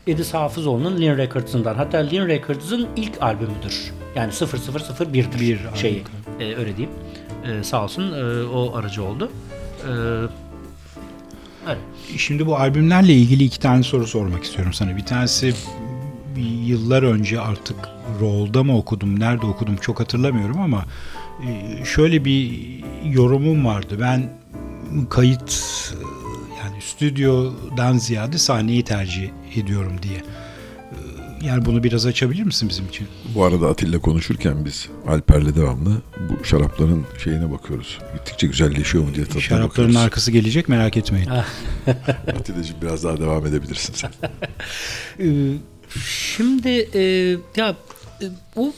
Edis Hafızoğlu'nun Lean Records'ından hatta Lean Records'ın ilk albümüdür. Yani 0001'dir Bir şeyi. E, öyle diyeyim. E, sağ olsun e, o aracı oldu. E, evet. Şimdi bu albümlerle ilgili iki tane soru sormak istiyorum sana. Bir tanesi yıllar önce artık Roll'da mı okudum, nerede okudum çok hatırlamıyorum ama e, şöyle bir yorumum vardı. Ben kayıt yani stüdyodan ziyade sahneyi tercih ediyorum diye. E, Yani bunu biraz açabilir misin bizim için? Bu arada Atilla konuşurken biz Alper'le devamlı bu şarapların şeyine bakıyoruz. Gittikçe güzelleşiyor mu diye tadına Şarapların bakıyoruz. arkası gelecek merak etmeyin. <laughs> Atilla'cığım biraz daha devam edebilirsin sen. Ee, Şimdi e, ya o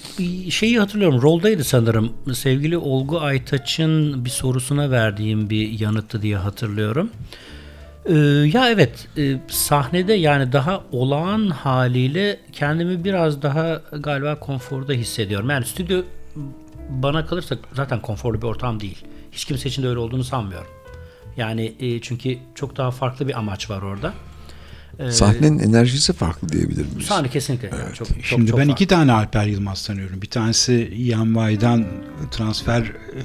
şeyi hatırlıyorum. Roldaydı sanırım. Sevgili Olgu Aytaç'ın bir sorusuna verdiğim bir yanıttı diye hatırlıyorum. Ee, ya evet e, sahnede yani daha olağan haliyle kendimi biraz daha galiba konforda hissediyorum. Yani stüdyo bana kalırsa zaten konforlu bir ortam değil. Hiç kimse için de öyle olduğunu sanmıyorum. Yani e, çünkü çok daha farklı bir amaç var orada. Ee, Sahnenin enerjisi farklı diyebilir miyiz? Sahne kesinlikle. yani çok, çok, Şimdi çok ben farklı. iki tane Alper Yılmaz tanıyorum. Bir tanesi Yanvay'dan transfer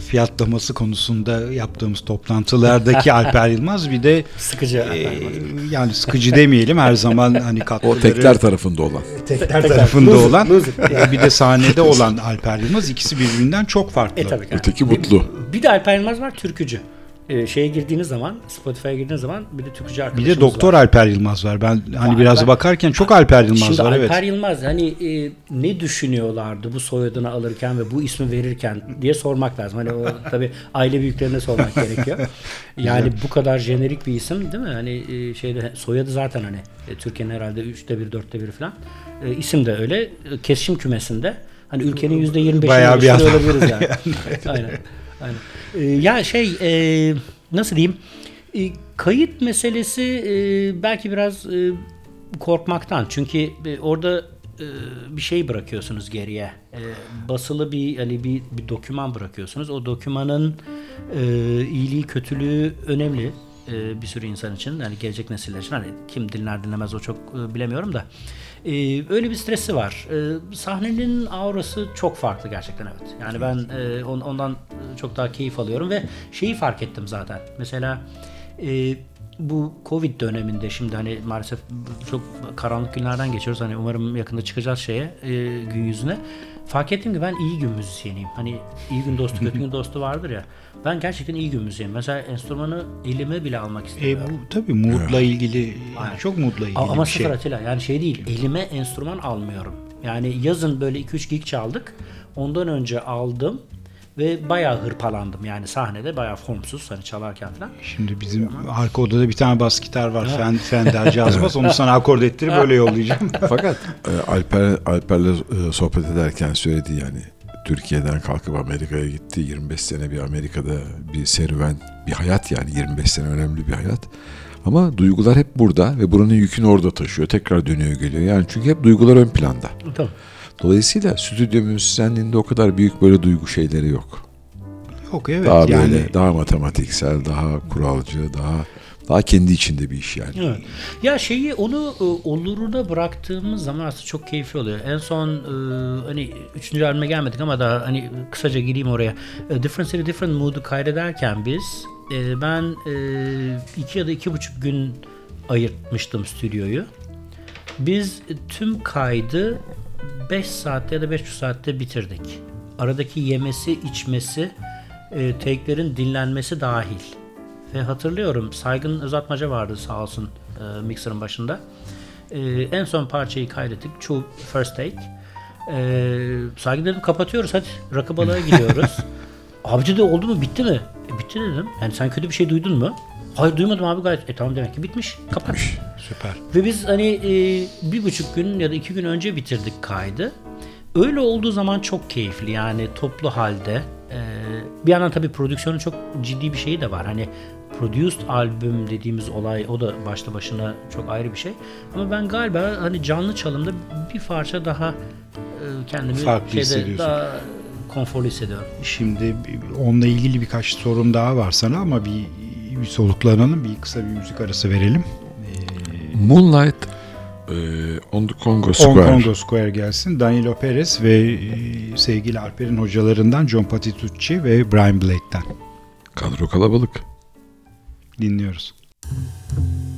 fiyatlaması konusunda yaptığımız toplantılardaki <laughs> Alper Yılmaz. Bir de sıkıcı. e, yani sıkıcı demeyelim her zaman hani <laughs> O katkıları tekler tarafında olan. tekler tarafında olan e, bir de sahnede <laughs> olan Alper Yılmaz ikisi birbirinden çok farklı. E tabii ki. Öteki mutlu. Bir de Alper Yılmaz var türkücü. Ee, şeye girdiğiniz zaman Spotify'a girdiğiniz zaman bir de Bir arkadaşımız de Doktor var. Alper Yılmaz var. Ben hani Var, biraz var. bakarken çok Alper Yılmaz Şimdi var Alper evet. Yılmaz hani e, ne düşünüyorlardı bu soyadını alırken ve bu ismi verirken diye sormak lazım. Hani o <laughs> tabii aile büyüklerine sormak gerekiyor. <laughs> Yani bu kadar jenerik bir isim değil mi? Hani e, şeyde soyadı zaten hani e, Türkiye'nin herhalde üçte bir dörtte bir falan. E, isim de öyle. E, Kesişim kümesinde. Hani ülkenin yüzde yirmi Bayağı bir beşini adam. olabiliriz yani. <laughs> Aynen. Aynen. Ee, ya şey e, nasıl diyeyim? E, kayıt meselesi e, belki biraz e, korkmaktan. Çünkü e, orada e, bir şey bırakıyorsunuz geriye. E, basılı bir hani bir, bir doküman bırakıyorsunuz. O dokümanın e, iyiliği kötülüğü önemli e, bir sürü insan için. Yani gelecek nesiller için. Hani kim dinler dinlemez o çok e, bilemiyorum da e, öyle bir stresi var. E, sahnenin aurası çok farklı gerçekten evet. Yani ben e, on- ondan çok daha keyif alıyorum ve şeyi fark ettim zaten. Mesela e, bu Covid döneminde şimdi hani maalesef çok karanlık günlerden geçiyoruz. Hani umarım yakında çıkacağız şeye e, gün yüzüne. Fark ettim ki ben iyi gün müzisyeniyim. Hani iyi gün dostu <laughs> kötü gün dostu vardır ya. Ben gerçekten iyi gün müzisyenim. Mesela enstrümanı elime bile almak E, istemiyorum. bu tabii moodla ilgili, Aynen. çok moodla ilgili Ama bir şey. sıfır Atilla yani şey değil elime enstrüman almıyorum. Yani yazın böyle 2-3 gig çaldık. Ondan önce aldım ve bayağı hırpalandım yani sahnede bayağı formsuz hani çalarken falan. Şimdi bizim arka odada bir tane bas gitar var. Fen, Fender <laughs> Jazz Bass. Onu sana akord ettirip <laughs> böyle yollayacağım. Fakat <laughs> e, Alper Alper'le e, sohbet ederken söyledi yani Türkiye'den kalkıp Amerika'ya gitti. 25 sene bir Amerika'da bir serüven, bir hayat yani 25 sene önemli bir hayat. Ama duygular hep burada ve buranın yükünü orada taşıyor. Tekrar dönüyor geliyor. Yani çünkü hep duygular ön planda. Tamam. Dolayısıyla stüdyo müzisyenliğinde o kadar büyük böyle duygu şeyleri yok. Yok evet daha yani böyle daha matematiksel, daha kuralcı, daha daha kendi içinde bir iş yani. Evet. Ya şeyi onu e, oluruna bıraktığımız zaman aslında çok keyifli oluyor. En son e, hani üçüncü albüme gelmedik ama daha hani kısaca gireyim oraya. E, Different City Different Mood'u kaydederken biz ben iki ya da iki buçuk gün ayırtmıştım stüdyoyu. Biz tüm kaydı 5 saatte ya da 5,5 saatte bitirdik. Aradaki yemesi, içmesi, e, take'lerin dinlenmesi dahil. Ve hatırlıyorum Saygın Özatmaca vardı sağ olsun e, mixer'ın başında. E, en son parçayı kaydettik. Çoğu first take. E, Saygın dedim kapatıyoruz hadi rakı balığa <laughs> gidiyoruz. abi dedi oldu mu bitti mi? E, bitti dedim. Yani sen kötü bir şey duydun mu? Hayır duymadım abi gayet. E tamam demek ki bitmiş. Kapat. süper. Ve biz hani e, bir buçuk gün ya da iki gün önce bitirdik kaydı. Öyle olduğu zaman çok keyifli yani toplu halde. E, bir yandan tabii prodüksiyonun çok ciddi bir şeyi de var. Hani produced albüm dediğimiz olay o da başlı başına çok ayrı bir şey. Ama ben galiba hani canlı çalımda bir parça daha e, kendimi Farklı şeyde hissediyorsun. daha konforlu hissediyorum. Şimdi onunla ilgili birkaç sorum daha var sana ama bir, bir soluklanalım. Bir kısa bir müzik arası verelim. Moonlight e, on the Congo On Square. Congo Square gelsin. Danilo Perez ve e, sevgili Alper'in hocalarından John Patitucci ve Brian Blake'ten Kadro kalabalık. Dinliyoruz. İyi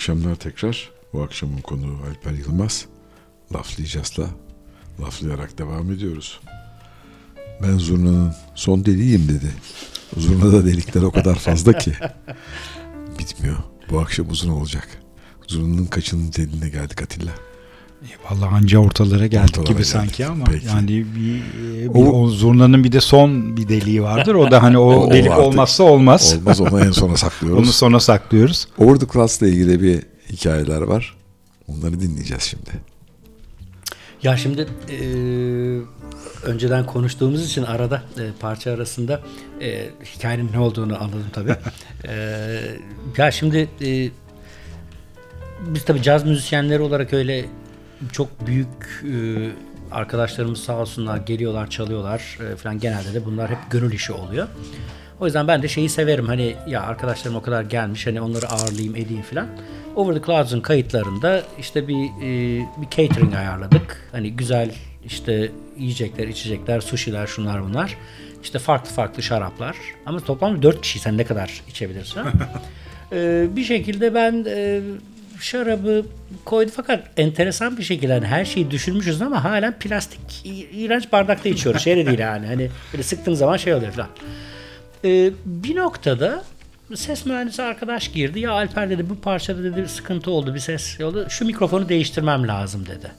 akşamlar tekrar. Bu akşamın konuğu Alper Yılmaz. Laflayacağız'la laflayarak devam ediyoruz. Ben zurnanın son deliğiyim dedi. Zurnada delikler o kadar fazla ki. <laughs> Bitmiyor. Bu akşam uzun olacak. Zurnanın kaçının deliğine geldik Atilla. Vallahi anca ortalara geldik Ortalara gibi geldik. sanki ama Peki. yani bir, e, bir O- o, zurnanın bir de son bir deliği vardır. O da hani o, <laughs> O delik artık olmazsa olmaz. Olmaz onu en sona <laughs> saklıyoruz. Onu sona saklıyoruz. Over the Class'la ilgili bir hikayeler var. Onları dinleyeceğiz şimdi. Ya şimdi e, önceden konuştuğumuz için arada e, parça arasında e, hikayenin ne olduğunu anladım tabii. <laughs> E, ya şimdi e, biz tabii caz müzisyenleri olarak öyle çok büyük e, arkadaşlarımız sağ olsunlar geliyorlar çalıyorlar e, falan genelde de bunlar hep gönül işi oluyor. O yüzden ben de şeyi severim hani ya arkadaşlarım o kadar gelmiş hani onları ağırlayayım edeyim falan. Over the Clouds'ın kayıtlarında işte bir e, bir catering ayarladık. Hani güzel işte yiyecekler, içecekler, sushi'ler, şunlar bunlar. İşte farklı farklı şaraplar. Ama toplamda 4 kişi sen ne kadar içebilirsin? Ee, <laughs> bir şekilde ben e, şarabı koydum fakat enteresan bir şekilde hani her şeyi düşürmüşüz ama halen plastik iğrenç bardakta içiyoruz. Şey de değil yani hani böyle sıktığın zaman şey oluyor falan. Ee, bir noktada ses mühendisi arkadaş girdi. Ya Alper dedi bu parçada dedi bir sıkıntı oldu bir ses oldu. Şu mikrofonu değiştirmem lazım dedi.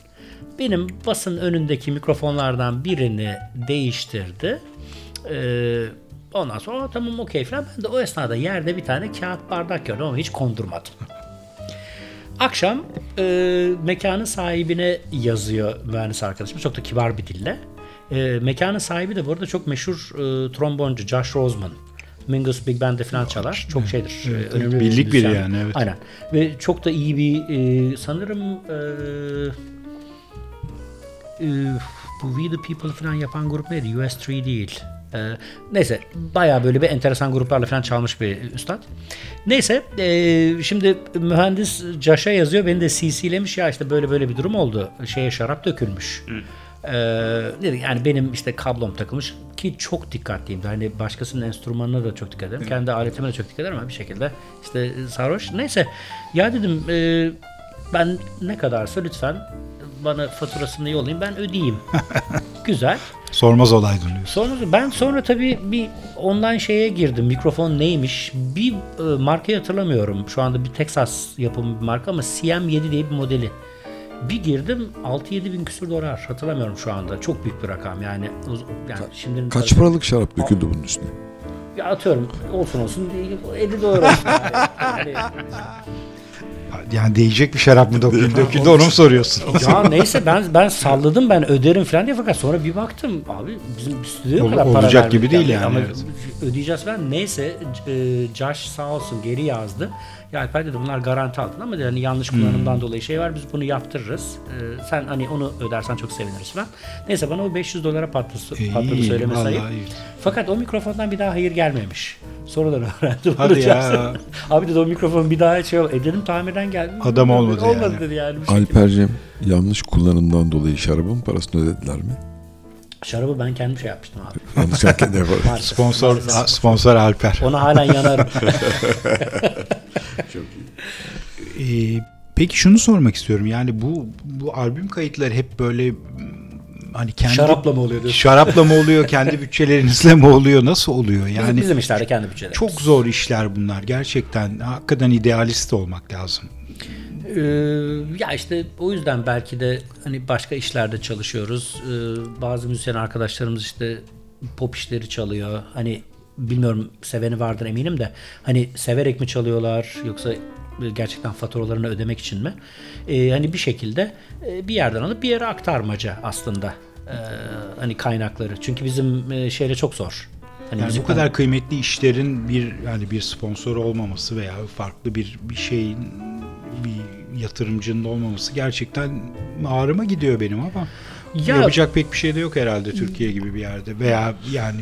Benim basın önündeki mikrofonlardan birini değiştirdi. Ee, ondan sonra "Aa, tamam okey falan. Ben de o esnada yerde bir tane kağıt bardak gördüm ama hiç kondurmadım. Akşam e, mekanın sahibine yazıyor mühendis arkadaşım. Çok da kibar bir dille. E, mekanın sahibi de bu arada çok meşhur e, tromboncu Josh Roseman. Mingus Big Band'de falan çalar. Çok şeydir. e, Evet, önemli bildik biri müzisyen. yani, evet. Aynen. Ve çok da iyi bir e, sanırım e, e, bu We The People falan yapan grup neydi? US3 değil. E, neyse bayağı böyle bir enteresan gruplarla falan çalmış bir üstad. Neyse e, şimdi mühendis Josh'a yazıyor beni de CC'lemiş ya işte böyle böyle bir durum oldu. Şeye şarap dökülmüş. Ee, dedi yani benim işte kablom takılmış ki çok dikkatliyim. Hani başkasının enstrümanına da çok dikkat ederim. Kendi aletime de çok dikkat ederim ama bir şekilde işte sarhoş. Neyse ya dedim e, ben ne kadarsa lütfen bana faturasını yollayın ben ödeyeyim. <laughs> Güzel. Sormaz olaydın diyorsun. Sonra ben sonra tabii bir online şeye girdim. Mikrofon neymiş? Bir e, markayı hatırlamıyorum. Şu anda bir Texas yapımı bir marka ama CM7 diye bir modeli. Bir girdim 6-7 bin küsur dolar. Hatırlamıyorum şu anda. Çok büyük bir rakam yani. Yani şimdi Kaç paralık şarap döküldü bunun üstüne? Ya atıyorum olsun olsun 50 dolar olsun. <laughs> Yani, Yani değecek bir şarap mı döküldü, döküldü onu mu soruyorsun? <laughs> ya neyse ben ben salladım ben öderim falan diye fakat sonra bir baktım abi bizim stüdyoya Ol- kadar para olacak gibi değil yani, Ama evet. ödeyeceğiz falan. Neyse e, Josh sağ olsun geri yazdı. Ya Alper dedi bunlar garanti altında ama dedi hani yanlış Hmm. kullanımdan dolayı şey var biz bunu yaptırırız. E, sen hani onu ödersen çok seviniriz falan. Neyse bana o 500 dolara patladı, patladı İyi, söylemesi vallahi ayıp. iyi. Fakat o mikrofondan bir daha hayır gelmemiş. Sonradan <laughs> öğrendim. Hadi ya. Abi dedi o mikrofon bir daha şey e dedim tamirden geldi. Adam olmadı Olmadı yani. dedi yani. şekilde. Alper'cim yanlış kullanımdan dolayı şarabın parasını ödediler mi? Şarabı ben kendim şey yapmıştım abi. Yanlış <laughs> Sponsor sponsor Alper. Ona halen yanarım. <laughs> Ee, peki şunu sormak istiyorum. Yani bu bu albüm kayıtları hep böyle mm, hani kendi Şarapla mı oluyor diyorsun? Şarapla mı oluyor? kendi <laughs> bütçelerinizle mi oluyor? Nasıl oluyor? Yani bizim işlerde kendi bütçelerimiz. çok zor işler bunlar. Gerçekten hakikaten idealist olmak lazım. Ee, ya işte o yüzden belki de hani başka işlerde çalışıyoruz. Ee, bazı müzisyen arkadaşlarımız işte pop işleri çalıyor. Hani bilmiyorum seveni vardır eminim de hani severek mi çalıyorlar yoksa gerçekten faturalarını ödemek için mi? Ee, hani bir şekilde e, bir yerden alıp bir yere aktarmaca aslında. Hani kaynakları. Çünkü bizim e, şeyle çok zor. Hani Yani bu kadar kıymetli işlerin bir yani bir sponsor olmaması veya farklı bir bir şeyin bir yatırımcının olmaması gerçekten ağrıma gidiyor benim ama Ya- yapacak pek bir şey de yok herhalde Türkiye gibi bir yerde veya yani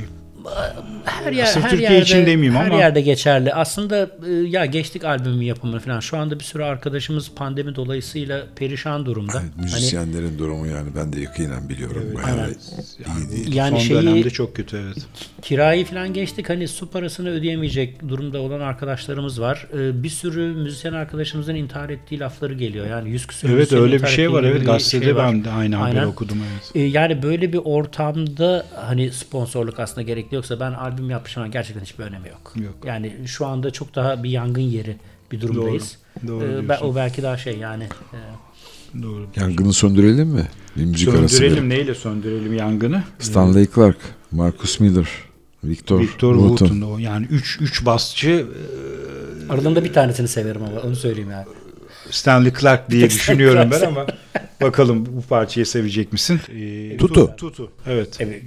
her yer, Sırf her Türkiye yerde, için demeyeyim her ama- yerde geçerli. Aslında e, ya geçtik albümün yapımını falan. Şu anda bir sürü arkadaşımız pandemi dolayısıyla perişan durumda. Evet, müzisyenlerin durumu yani ben de yakinen biliyorum. Bayağı Aynen. iyi değil. Yani son şeyi- dönemde çok kötü evet. kirayı falan geçtik. Hani su parasını ödeyemeyecek durumda olan arkadaşlarımız var. Ee, bir sürü müzisyen arkadaşımızın intihar ettiği lafları geliyor. Yani yüz küsur Evet öyle bir şey var. Evet gazetede şey var. ben de aynı haberi Aynen. okudum evet. Ee, Yani böyle bir ortamda hani sponsorluk aslında gerekli yoksa ben albüm yapmışım gerçekten hiçbir önemi yok. Yok. Yani şu anda çok daha bir yangın yeri bir durumdayız. Doğru, doğru Ee, o belki daha şey yani e, Doğru. Yangını söndürelim mi? Bir müzik arası Söndürelim verelim. neyle söndürelim yangını? Stanley Clark, Marcus Miller, Victor, Victor Wooten. Wooten o yani 3 3 basçı aralarında bir tanesini severim ama onu söyleyeyim yani. Stanley Clark diye düşünüyorum ben ama bakalım bu parçayı sevecek misin? Ee, Tutu. Tutu. Evet Evet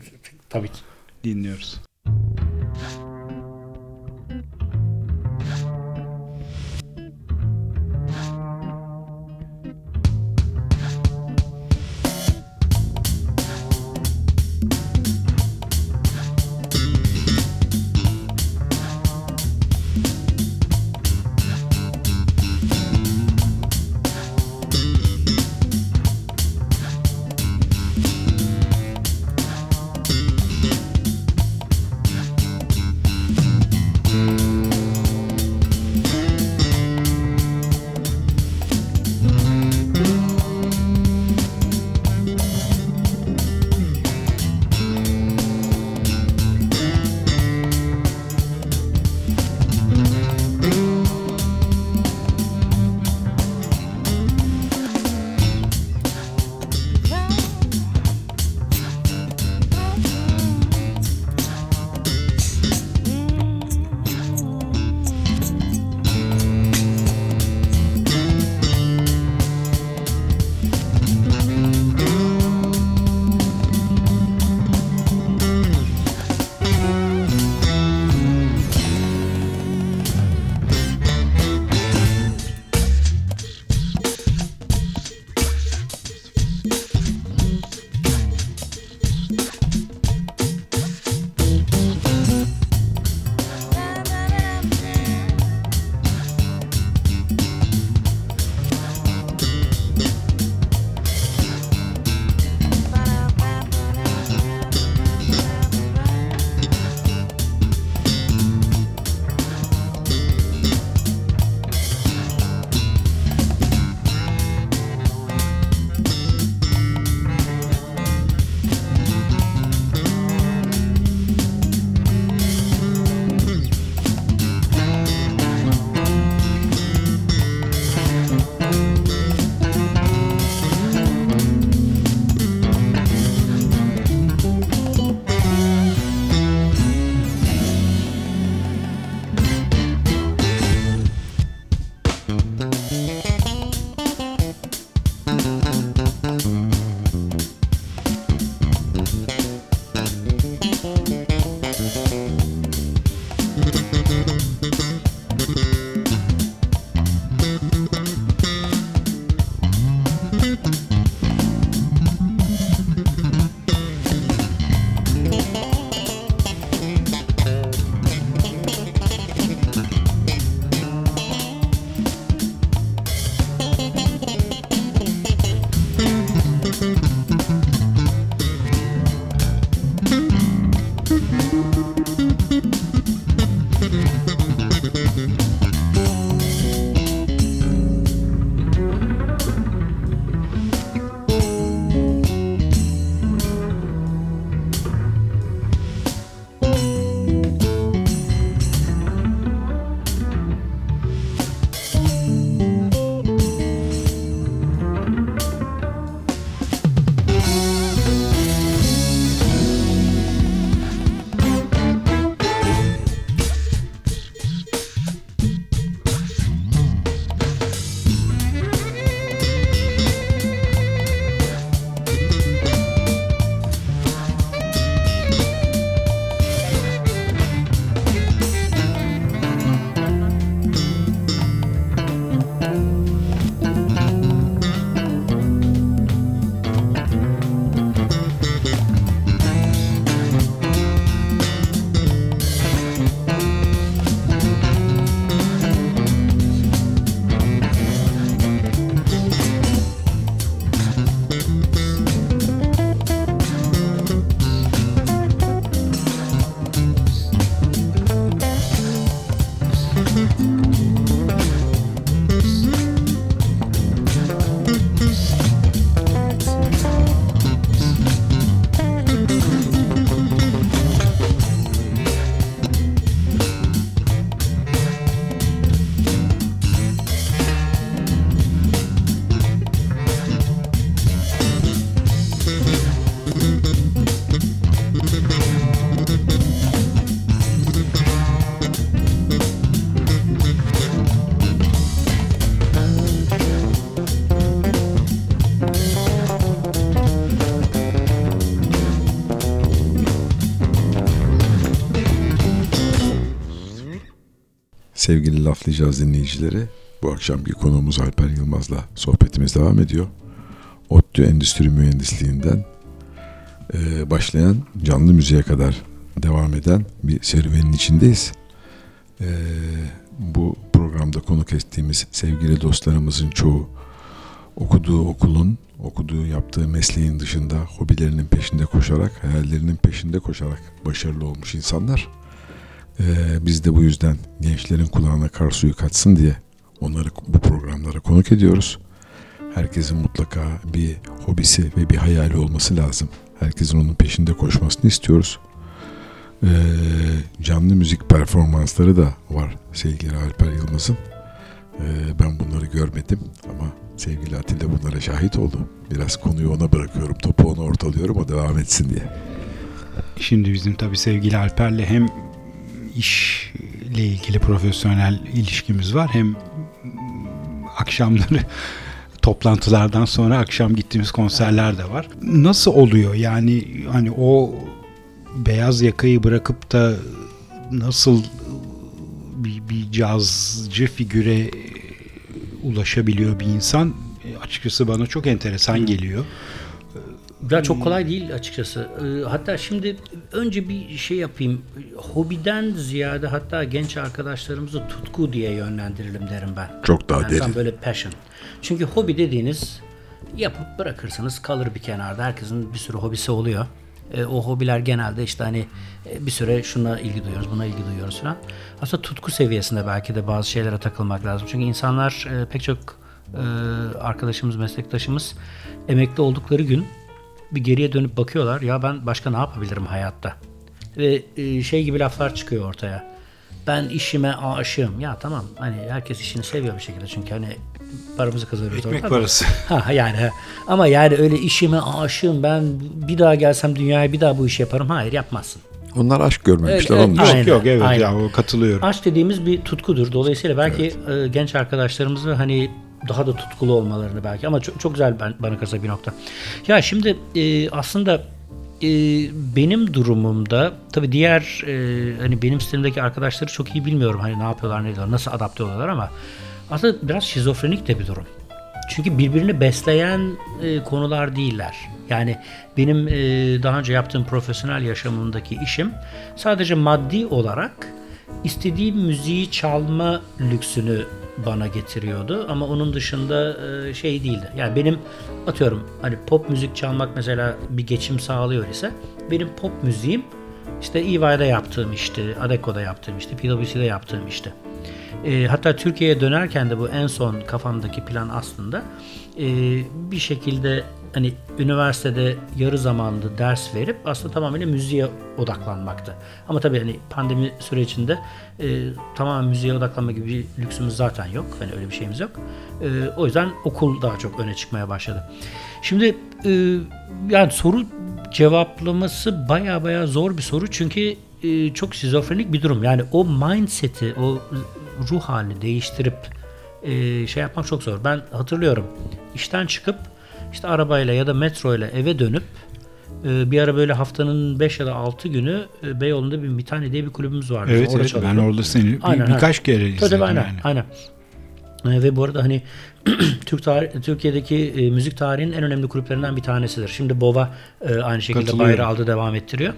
tabii ki. Dinliyoruz. Sevgili laflayacağız dinleyicileri. Bu akşamki konuğumuz Alper Yılmaz'la sohbetimiz devam ediyor. ODTÜ Endüstri Mühendisliğinden e, başlayan canlı müziğe kadar devam eden bir serüvenin içindeyiz. E, bu programda konuk ettiğimiz sevgili dostlarımızın çoğu okuduğu okulun, okuduğu yaptığı mesleğin dışında hobilerinin peşinde koşarak, hayallerinin peşinde koşarak başarılı olmuş insanlar. Ee, biz de bu yüzden gençlerin kulağına kar suyu kaçsın diye onları bu programlara konuk ediyoruz. Herkesin mutlaka bir hobisi ve bir hayali olması lazım. Herkesin onun peşinde koşmasını istiyoruz. Ee, canlı müzik performansları da var sevgili Alper Yılmaz'ın. Ee, ben bunları görmedim ama sevgili Atilla bunlara şahit oldu. Biraz konuyu ona bırakıyorum, topu ona ortalıyorum, o devam etsin diye. Şimdi bizim tabii sevgili Alper'le hem işle ilgili profesyonel ilişkimiz var hem akşamları <laughs> toplantılardan sonra akşam gittiğimiz konserler de var. Nasıl oluyor yani hani o beyaz yakayı bırakıp da nasıl bir, bir cazcı figüre ulaşabiliyor bir insan E, açıkçası bana çok enteresan geliyor. Ya çok kolay değil açıkçası. Ee, Hatta şimdi önce bir şey yapayım. Hobiden ziyade hatta genç arkadaşlarımızı tutku diye yönlendirelim derim ben. Çok daha Yani derin. böyle passion. Çünkü hobi dediğiniz yapıp bırakırsınız kalır bir kenarda. Herkesin bir sürü hobisi oluyor. E, o hobiler genelde işte hani e, bir süre şuna ilgi duyuyoruz, buna ilgi duyuyoruz falan. Aslında tutku seviyesinde belki de bazı şeylere takılmak lazım. Çünkü insanlar e, pek çok e, arkadaşımız, meslektaşımız emekli oldukları gün bir geriye dönüp bakıyorlar. Ya ben başka ne yapabilirim hayatta? Ve e, şey gibi laflar çıkıyor ortaya. Ben işime aşığım. Ya tamam hani herkes işini seviyor bir şekilde çünkü hani paramızı kazanıyoruz. Ekmek orada. parası. <laughs> Ha yani ha. ama yani öyle işime aşığım ben bir daha gelsem dünyaya bir daha bu işi yaparım. Hayır yapmazsın. Onlar aşk görmemişler Evet, evet, için. Aynen, yok evet aynen. ya o katılıyorum. Aşk dediğimiz bir tutkudur. Dolayısıyla belki e, genç arkadaşlarımızı hani daha da tutkulu olmalarını belki ama çok, çok güzel ben, bana kalırsa bir nokta. Ya şimdi e, aslında e, benim durumumda tabii diğer e, hani benim stilimdeki arkadaşları çok iyi bilmiyorum hani ne yapıyorlar ne ediyorlar nasıl adapte oluyorlar ama aslında biraz şizofrenik de bir durum. Çünkü birbirini besleyen e, konular değiller. Yani benim e, daha önce yaptığım profesyonel yaşamımdaki işim sadece maddi olarak istediğim müziği çalma lüksünü bana getiriyordu ama onun dışında e, şey değildi. Yani benim atıyorum hani pop müzik çalmak mesela bir geçim sağlıyor ise benim pop müziğim işte EY'de yaptığım işti, Adeco'da yaptığım işti, PwC'de yaptığım işti. E, hatta Türkiye'ye dönerken de bu en son kafamdaki plan aslında e, bir şekilde hani üniversitede yarı zamanlı ders verip aslında tamamıyla müziğe odaklanmaktı. Ama tabii hani pandemi sürecinde e, tamamen müziğe odaklanma gibi bir lüksümüz zaten yok. Hani öyle bir şeyimiz yok. E, o yüzden okul daha çok öne çıkmaya başladı. Şimdi e, yani soru cevaplaması baya baya zor bir soru çünkü e, çok şizofrenik bir durum. Yani o mindset'i, o ruh halini değiştirip e, şey yapmak çok zor. Ben hatırlıyorum işten çıkıp işte arabayla ya da metro ile eve dönüp e, bir ara böyle haftanın 5 ya da 6 günü e, Beyoğlu'nda bir, tane diye bir kulübümüz vardı. Evet Orada evet ben orada seni bir- Aynen, birkaç ha. kere izledim tabii, aynen, yani. aynen. E, Ve bu arada hani <clears throat> Türk tarih, Türkiye'deki e, müzik tarihinin en önemli kulüplerinden bir tanesidir. Şimdi Bova e, aynı şekilde bayrağı aldı devam ettiriyor.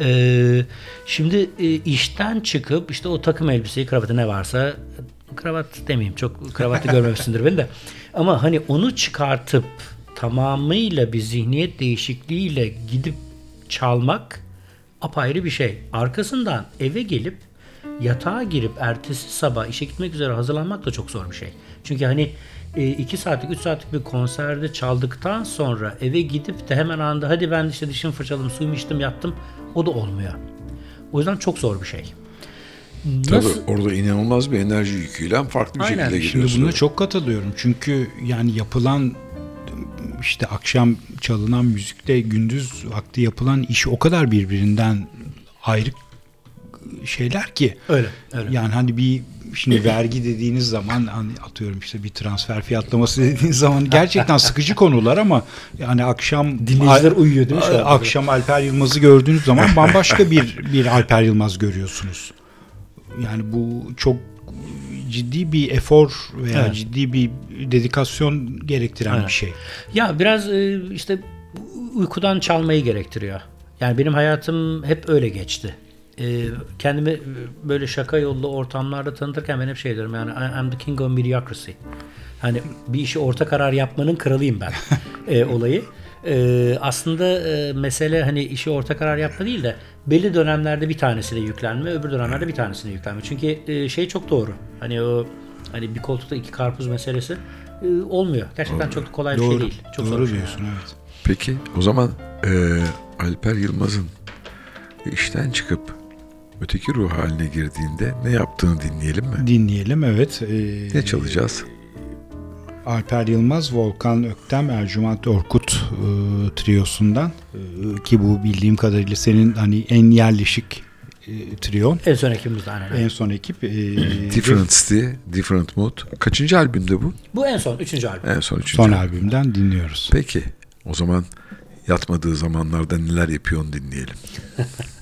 E, şimdi e, işten çıkıp işte o takım elbiseyi, kravatı ne varsa kravat demeyeyim çok kravatlı <laughs> görmemişsindir beni de. Ama hani onu çıkartıp tamamıyla bir zihniyet değişikliğiyle gidip çalmak apayrı bir şey. Arkasından eve gelip yatağa girip ertesi sabah işe gitmek üzere hazırlanmak da çok zor bir şey. Çünkü hani 2 saatlik 3 saatlik bir konserde çaldıktan sonra eve gidip de hemen anda hadi ben işte dişimi fırçaladım suyumu içtim yattım o da olmuyor. O yüzden çok zor bir şey. Tabii orada inanılmaz bir enerji yüküyle farklı bir Aynen. şekilde Şimdi geliyorsun. buna çok katılıyorum. Çünkü yani yapılan işte akşam çalınan müzikte gündüz vakti yapılan iş o kadar birbirinden ayrı şeyler ki. Öyle, öyle. Yani hani bir şimdi vergi dediğiniz zaman hani atıyorum işte bir transfer fiyatlaması dediğiniz zaman gerçekten sıkıcı konular ama yani akşam Dinleyiciler uyuyor değil mi şu? Akşam Alper Yılmaz'ı gördüğünüz zaman bambaşka bir bir Alper Yılmaz görüyorsunuz. Yani bu çok ciddi bir efor veya Evet. ciddi bir dedikasyon gerektiren Aynen. bir şey. Ya biraz e, işte uykudan çalmayı gerektiriyor. Yani benim hayatım hep öyle geçti. E, Kendimi e, böyle şaka yollu ortamlarda tanıtırken ben hep şey diyorum yani I'm the king of mediocrity. Hani bir işi orta karar yapmanın kralıyım ben <laughs> e, olayı. E, aslında e, mesele hani işi orta karar yapma değil de belli dönemlerde bir tanesine yüklenme, öbür dönemlerde bir tanesine yüklenme. Çünkü e, şey çok doğru. Hani o hani bir koltukta iki karpuz meselesi e, olmuyor. Gerçekten çok da kolay bir şey Doğru. değil. Çok zor Doğru bir şey diyorsun evet. Peki o zaman e, Alper Yılmaz'ın işten çıkıp öteki ruh haline girdiğinde ne yaptığını dinleyelim mi? Dinleyelim evet. Ee, Ne çalacağız? Alper Yılmaz, Volkan Öktem, Ercüment Orkut e, triosundan e, ki bu bildiğim kadarıyla senin hani en yerleşik e, trion. En son ekibimizde aynen. En son ekip. e, <clears throat> Different City, Different Mood. Kaçıncı albümde bu? Bu en son, üçüncü albüm. En son üçüncü. son albüm. albümden dinliyoruz. Peki o zaman yatmadığı zamanlarda neler yapıyor onu dinleyelim. <laughs>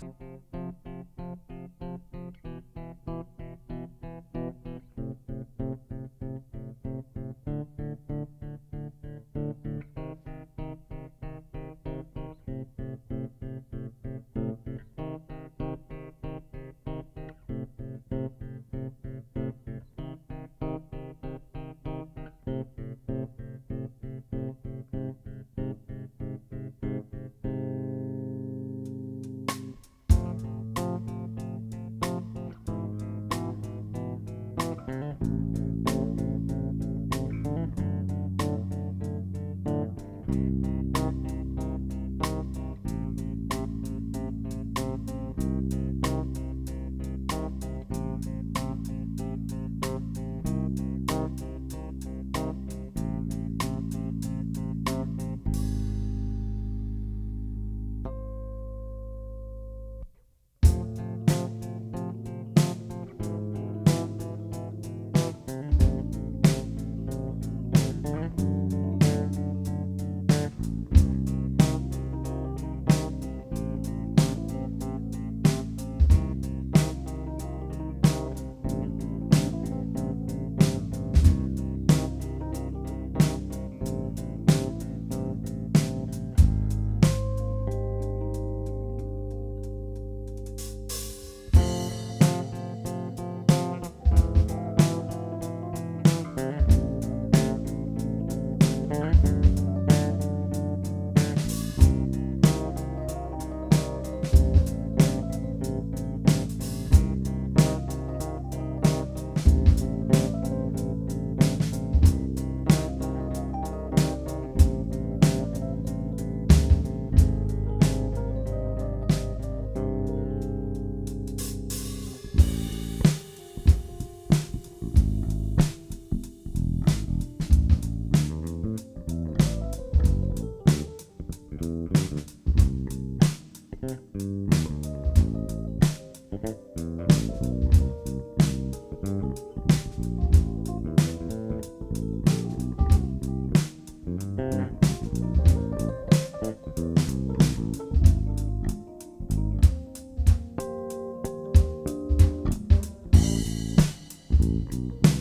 you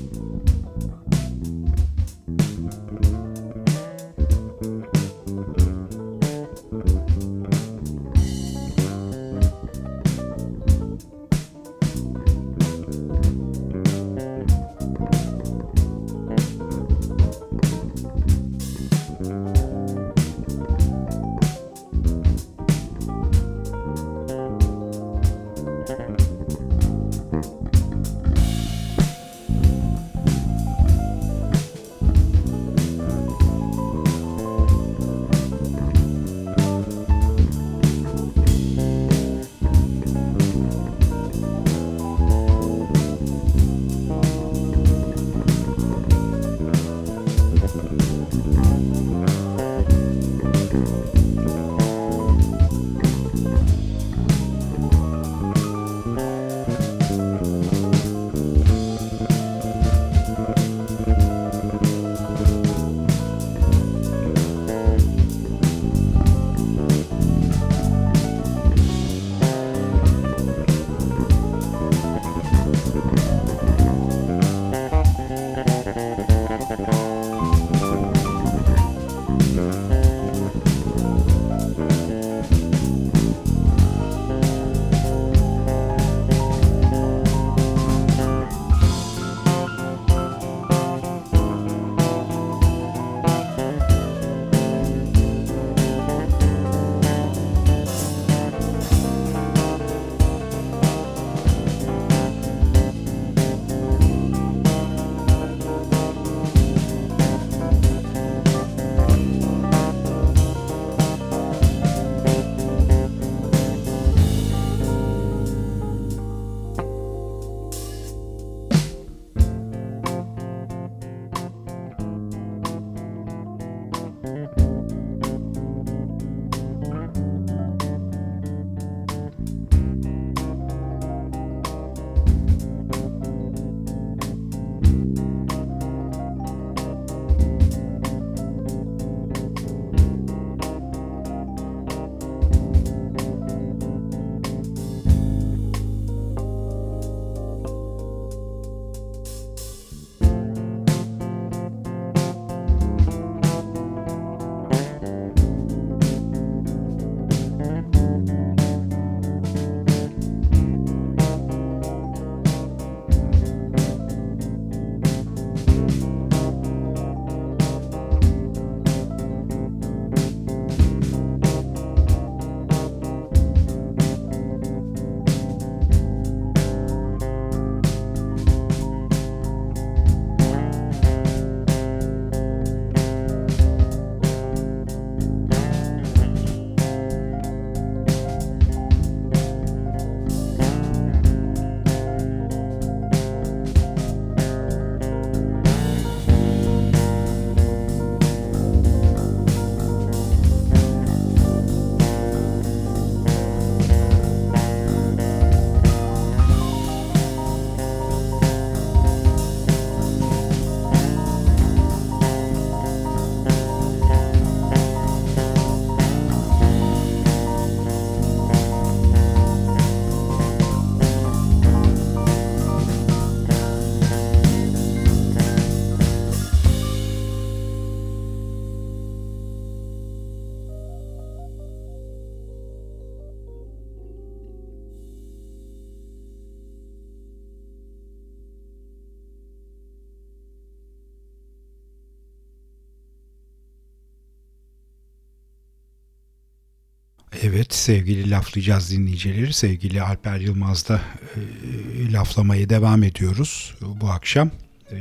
Evet sevgili laflayacağız dinleyicileri. Sevgili Alper Yılmaz'da e, laflamaya devam ediyoruz bu akşam. E,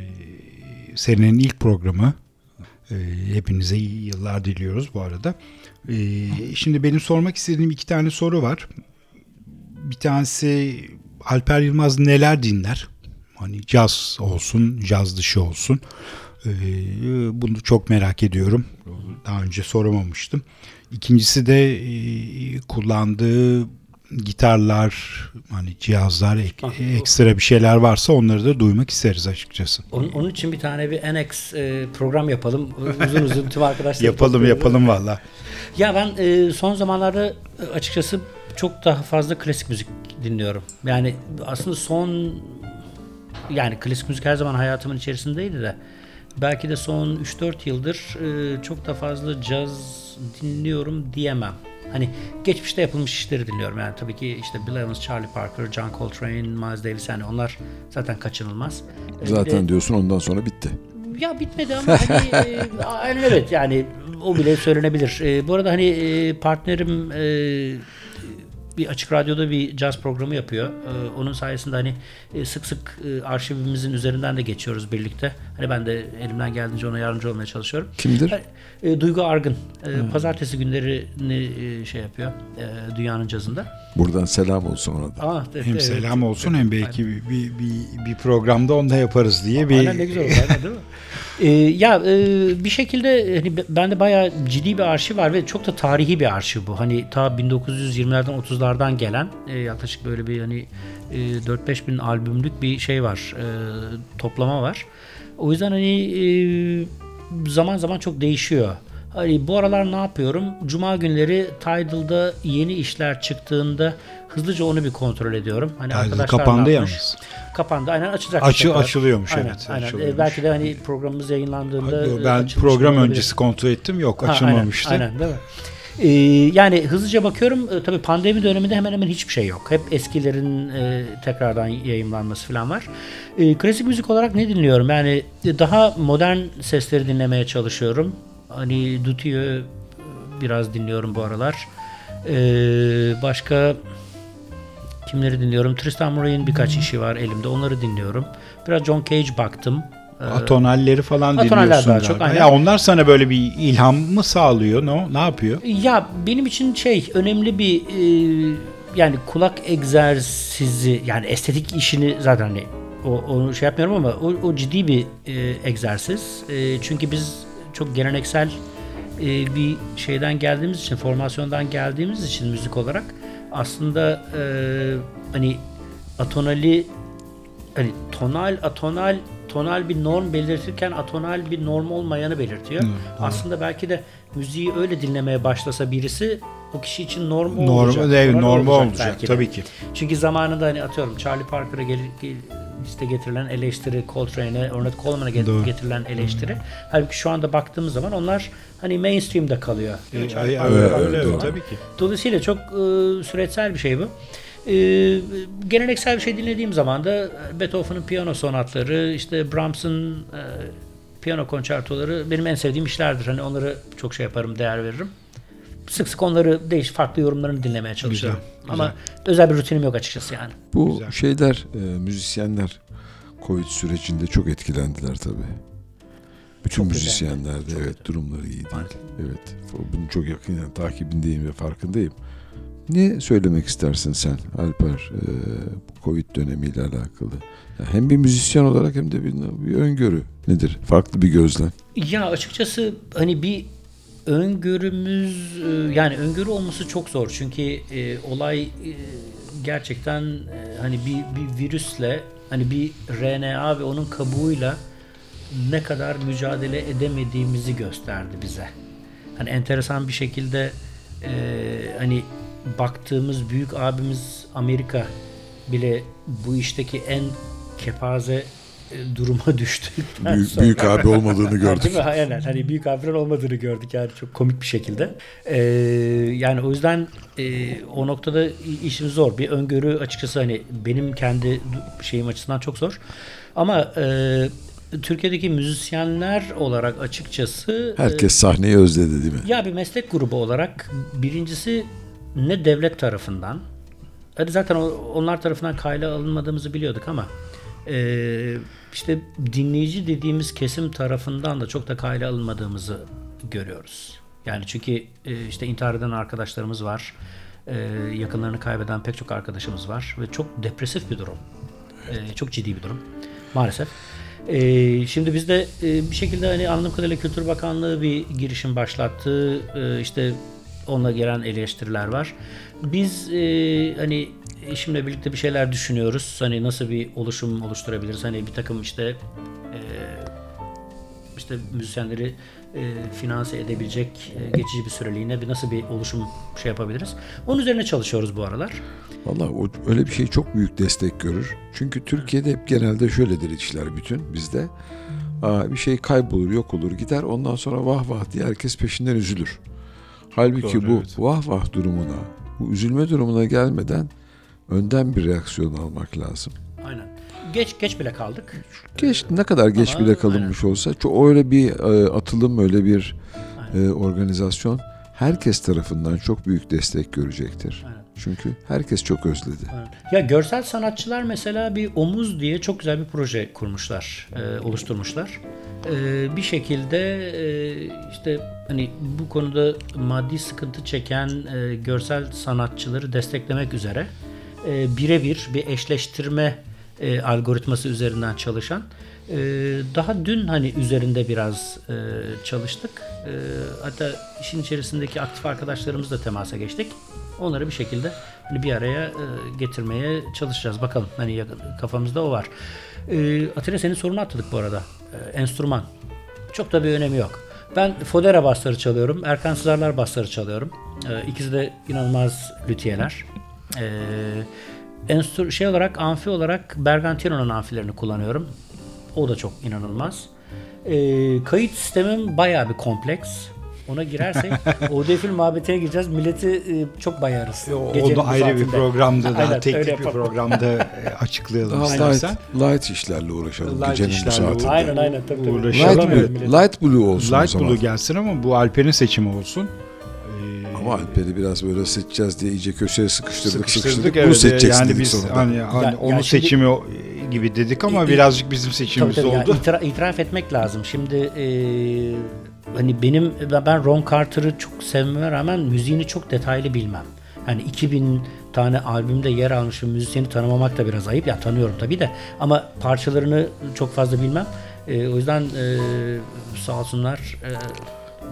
senenin ilk programı. E, hepinize iyi yıllar diliyoruz bu arada. E, şimdi benim sormak istediğim iki tane soru var. Bir tanesi Alper Yılmaz neler dinler? Hani caz olsun, caz dışı olsun. E, bunu çok merak ediyorum. Daha önce soramamıştım. İkincisi de e, kullandığı gitarlar, hani cihazlar, ek- ekstra bir şeyler varsa onları da duymak isteriz açıkçası. Onun, onun için bir tane bir NX e, program yapalım. Uzun uzun tüm arkadaşlar. Yapalım yapalım valla. Ya ben e, son zamanlarda açıkçası çok daha fazla klasik müzik dinliyorum. Yani aslında son yani klasik müzik her zaman hayatımın içerisindeydi de belki de son 3-4 yıldır e, çok da fazla caz dinliyorum diyemem. Hani geçmişte yapılmış işleri dinliyorum. Yani tabii ki işte Bill Evans, Charlie Parker, John Coltrane, Miles Davis yani onlar zaten kaçınılmaz. E, bir de- Zaten diyorsun ondan sonra bitti. ya bitmedi ama hani <laughs> e, evet yani o bile söylenebilir. E, bu arada hani e, partnerim e, bir açık radyoda bir caz programı yapıyor. E, onun sayesinde hani e, sık sık e, arşivimizin üzerinden de geçiyoruz birlikte. Hani ben de elimden geldiğince ona yardımcı olmaya çalışıyorum. Kimdir? E, Duygu Argın e, pazartesi günlerini e, şey yapıyor e, dünyanın cazında. Buradan selam olsun ona da. Aa, evet, Hem evet. selam olsun hem belki bir, bir, bir, bir programda onu da yaparız diye bir Aynen ne güzel oldu aynen, değil mi? Ee, ya e, bir şekilde hani be- bende bayağı ciddi bir arşiv var ve çok da tarihi bir arşiv bu. Hani ta 1920'lerden 30'lardan gelen e, yaklaşık böyle bir hani e, 4-5 bin albümlük bir şey var. e, toplama var. O yüzden hani e, zaman zaman çok değişiyor. Hani bu aralar ne yapıyorum? Cuma günleri Tidal'da yeni işler çıktığında hızlıca onu bir kontrol ediyorum. Hani Tidal arkadaşlar kapandı yalnız. Kapandı. Aynen açacak. Açı- açılıyormuş, aynen, evet, Aynen. açılıyormuş. Ee, belki de hani programımız yayınlandığında e, ben program öncesi kontrol ettim yok Ha, açılmamıştı. Aynen, aynen değil mi? Ee, yani hızlıca bakıyorum e, tabii pandemi döneminde hemen hemen hiçbir şey yok. Hep eskilerin e, tekrardan yayımlanması falan var. E, klasik müzik olarak ne dinliyorum? Yani e, daha modern sesleri dinlemeye çalışıyorum. Hani Dutilleux biraz dinliyorum bu aralar. E, başka kimleri dinliyorum? Tristan Murray'in birkaç işi var elimde. Onları dinliyorum. Biraz John Cage baktım. E, Atonalleri falan Atonaller dinliyorsun daha çok, aynen. Ya onlar sana böyle bir ilham mı sağlıyor? Ne, ne yapıyor? Ya benim için şey önemli bir e, yani kulak egzersizi yani estetik işini zaten hani o, onu şey yapmıyorum ama o, o ciddi bir e, egzersiz. E, çünkü biz çok geleneksel e, bir şeyden geldiğimiz için, formasyondan geldiğimiz için müzik olarak aslında e, hani atonali hani tonal atonal tonal bir norm belirtirken atonal bir norm olmayanı belirtiyor. Aslında belki de müziği öyle dinlemeye başlasa birisi o kişi için norm o olacak. Evet, Tonal normal olacak, belki de. tabii ki. Çünkü zamanında hani atıyorum Charlie Parker'a gel, gel- işte getirilen eleştiri, Coltrane'e, Ornette Coleman'a get- Doğru. getirilen eleştiri. Halbuki şu anda baktığımız zaman onlar hani mainstream'de kalıyor. E, ay- Parker'a öyle, öyle, zaman. tabii ki. Dolayısıyla çok e, süreçsel bir şey bu. E, geleneksel bir şey dinlediğim zaman da Beethoven'ın piyano sonatları, işte Brahms'ın e, piyano konçertoları benim en sevdiğim işlerdir. Hani onları çok şey yaparım, değer veririm. Sık sık onları değiş farklı yorumlarını dinlemeye çalışıyorum. Güzel, Ama özel bir rutinim yok açıkçası yani. Bu Güzel. şeyler, e, müzisyenler Covid sürecinde çok etkilendiler tabii. Bütün Çok kötü müzisyenler de evet durumları iyi değil. Evet. Bunu çok yakından takibindeyim ve farkındayım. Ne söylemek istersin sen Alper e, Covid dönemiyle alakalı? Hem bir müzisyen olarak hem de bir, bir öngörü nedir? Farklı bir gözlem. Ya açıkçası hani bir öngörümüz e, yani öngörü olması çok zor çünkü e, olay gerçekten hani bir, bir virüsle hani bir RNA ve onun kabuğuyla ne kadar mücadele edemediğimizi gösterdi bize. Hani enteresan bir şekilde e, hani baktığımız büyük abimiz Amerika bile bu işteki en kepaze e, duruma <laughs> düştükten Büyük, sonra büyük abi olmadığını <laughs> gördük. Değil mi? Aynen. Hani büyük harfler olmadığını gördük yani çok komik bir şekilde. Ee, yani o yüzden e, o noktada işimiz zor. Bir öngörü açıkçası hani benim kendi şeyim açısından çok zor. Ama e, Türkiye'deki müzisyenler olarak açıkçası e, Herkes sahneyi özledi değil mi? ya bir meslek grubu olarak birincisi ne devlet tarafından hadi zaten onlar tarafından kayla alınmadığımızı biliyorduk ama e, işte dinleyici dediğimiz kesim tarafından da çok da kayla alınmadığımızı görüyoruz. Yani çünkü e, işte intihar eden arkadaşlarımız var. E, yakınlarını kaybeden pek çok arkadaşımız var ve çok depresif bir durum. E, çok ciddi bir durum maalesef. E, şimdi biz de e, bir şekilde hani anladığım kadarıyla Kültür Bakanlığı bir girişim başlattı. E, işte onunla gelen eleştiriler var. Biz e, hani eşimle birlikte bir şeyler düşünüyoruz. Hani nasıl bir oluşum oluşturabiliriz? Hani bir takım işte e, işte müzisyenleri e, finanse edebilecek e, geçici bir süreliğine bir nasıl bir oluşum şey yapabiliriz? Onun üzerine çalışıyoruz bu aralar. Vallahi o, öyle bir şey çok büyük destek görür. Çünkü Türkiye'de hep genelde şöyledir işler bütün bizde. Aa, bir şey kaybolur, yok olur, gider. Ondan sonra vah vah diye herkes peşinden üzülür. Halbuki Doğru, bu evet. vah vah durumuna, bu üzülme durumuna gelmeden önden bir reaksiyon almak lazım. Aynen. Geç geç bile kaldık. Geç ne kadar geç Ama bile kalınmış olsa çok öyle bir e, atılım öyle bir e, organizasyon herkes tarafından çok büyük destek görecektir. Aynen. Çünkü herkes çok özledi. Ya görsel sanatçılar mesela bir omuz diye çok güzel bir proje kurmuşlar, e, oluşturmuşlar. E, bir şekilde e, işte hani bu konuda maddi sıkıntı çeken görsel sanatçıları desteklemek üzere birebir bir eşleştirme algoritması üzerinden çalışan daha dün hani üzerinde biraz çalıştık. Hatta işin içerisindeki aktif arkadaşlarımızla temasa geçtik. Onları bir şekilde hani bir araya e, getirmeye çalışacağız. Bakalım hani kafamızda o var. E, Atilla senin sorunu atladık bu arada. E, enstrüman. Çok da bir önemi yok. Ben Fodera basları çalıyorum. Erkan Sızarlar basları çalıyorum. İkisi de inanılmaz lüthiyeler. E, enstür şey olarak amfi olarak Bergantino'nun amfilerini kullanıyorum. O da çok inanılmaz. E, kayıt sistemim bayağı bir kompleks. Ona girersek <laughs> ODF'in muhabbetine gireceğiz. Milleti e, çok bayarız. O Gecenin da bu ayrı bir programda daha Aynen, teknik bir yapalım. programda e, açıklayalım Daha light, istersen. light işlerle uğraşalım Light gecenin bu işlerle saatinde. Aynen aynen tabii tabii. Uğraşalım. Light, blue, light blue olsun o Light zaman. Blue gelsin ama bu Alper'in seçimi olsun. Ee, Ama Alper'i biraz böyle seçeceğiz diye iyice köşeye sıkıştırdık sıkıştırdık. sıkıştırdık. Bunu evet, seçeceksin yani dedik biz sonunda. hani, hani Ya- onun ya şimdi- seçimi o- gibi dedik ama İ- birazcık bizim Tabii seçimimiz tabii. Yani oldu. itira- itiraf etmek lazım. Şimdi e, hani benim ben- Ron Carter'ı çok sevmeme rağmen müziğini çok detaylı bilmem. Hani 2000 tane albümde yer almış bir müzisyeni tanımamak da biraz ayıp. Ya tanıyorum tabii de ama parçalarını çok fazla bilmem. E, o yüzden e, sağ olsunlar e,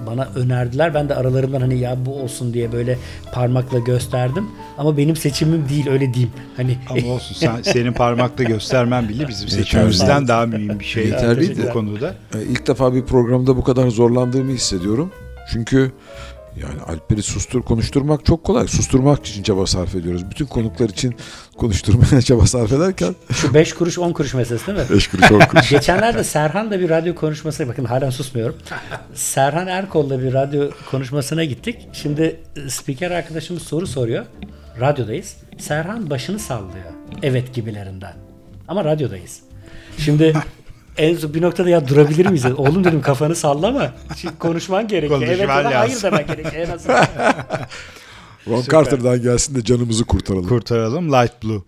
bana önerdiler. Ben de aralarından hani ya bu olsun diye böyle parmakla gösterdim. Ama benim seçimim değil öyle diyeyim. Hani Ama olsun sen, <laughs> senin parmakla göstermen bile bizim seçimimizden daha mühim bir şey Yeterliydi. bu konuda. E, İlk defa bir programda bu kadar zorlandığımı hissediyorum. Çünkü yani Alper'i sustur konuşturmak çok kolay. Susturmak için çaba sarf ediyoruz. Bütün konuklar için konuşturmaya <laughs> çaba sarf ederken şu 5 kuruş 10 kuruş meselesi değil mi? 5 kuruş 10 kuruş. <laughs> Geçenlerde Serhan'la bir radyo konuşması bakın halen susmuyorum. Serhan Erkol'la bir radyo konuşmasına gittik. Şimdi e, spiker arkadaşımız soru soruyor. Radyodayız. Serhan başını sallıyor. Evet gibilerinden. Ama radyodayız. Şimdi <laughs> en son bir noktada ya durabilir miyiz? Oğlum dedim kafanı sallama. Şimdi konuşman gerekiyor. Konuşman evet ya da hayır demek gerekiyor. En azından. <laughs> Ron Süper. Carter'dan gelsin de canımızı kurtaralım. Kurtaralım Light Blue.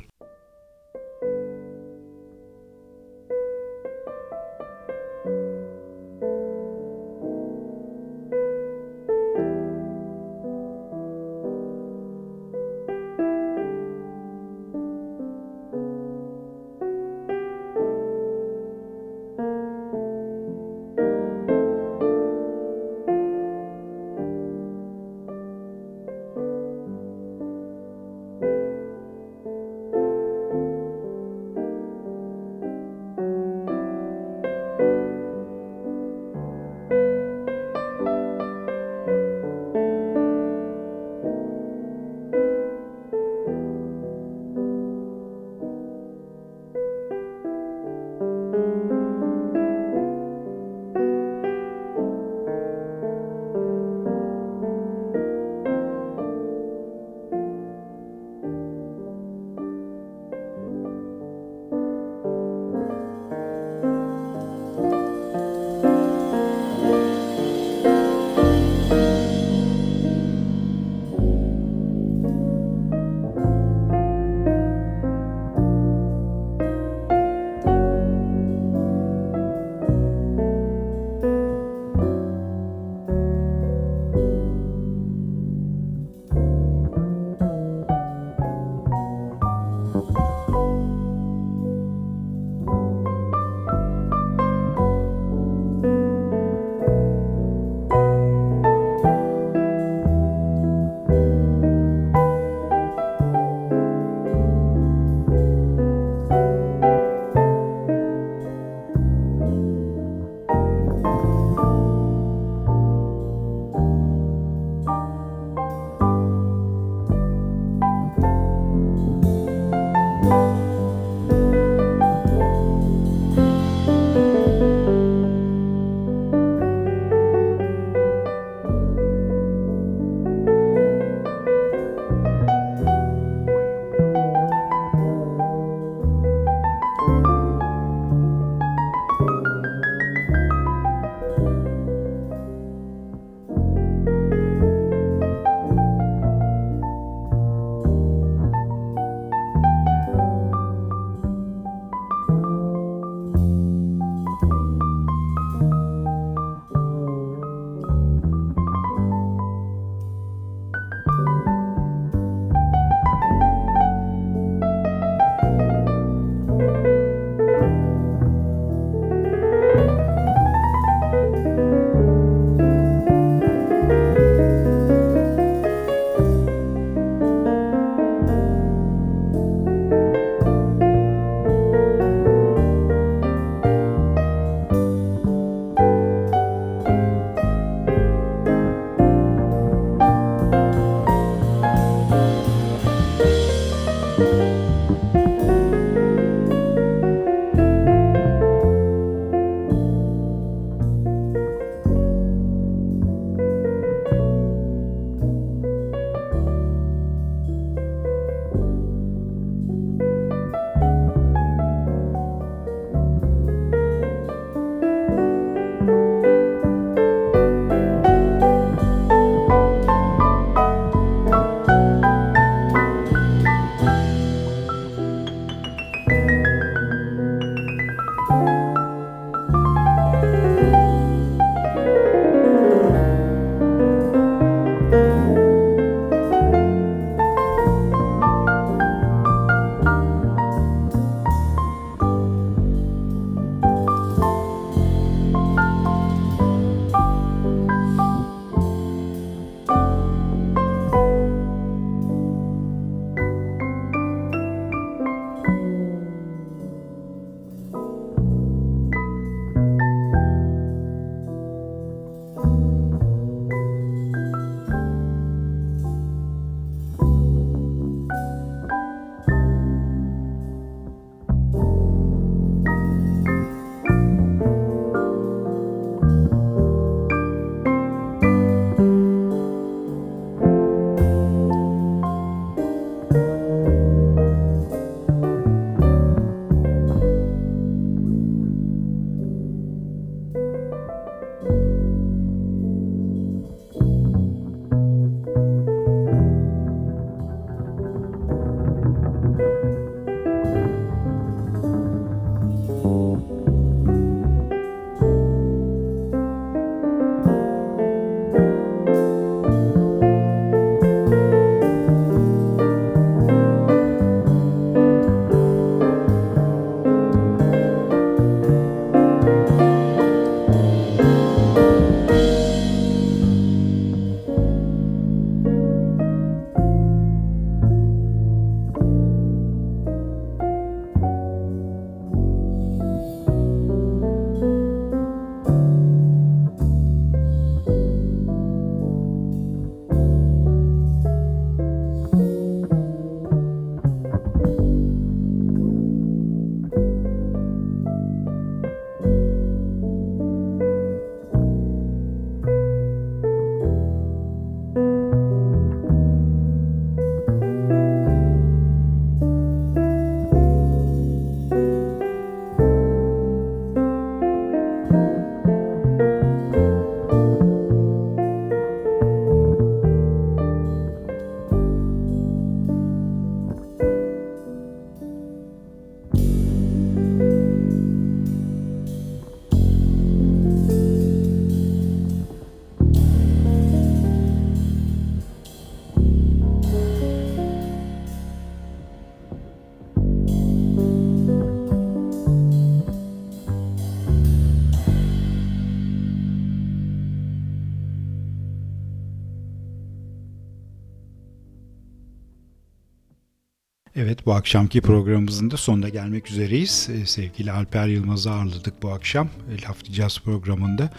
Bu akşamki programımızın da sonuna gelmek üzereyiz. Ee, sevgili Alper Yılmaz'ı ağırladık bu akşam e, Laflayacağız programında.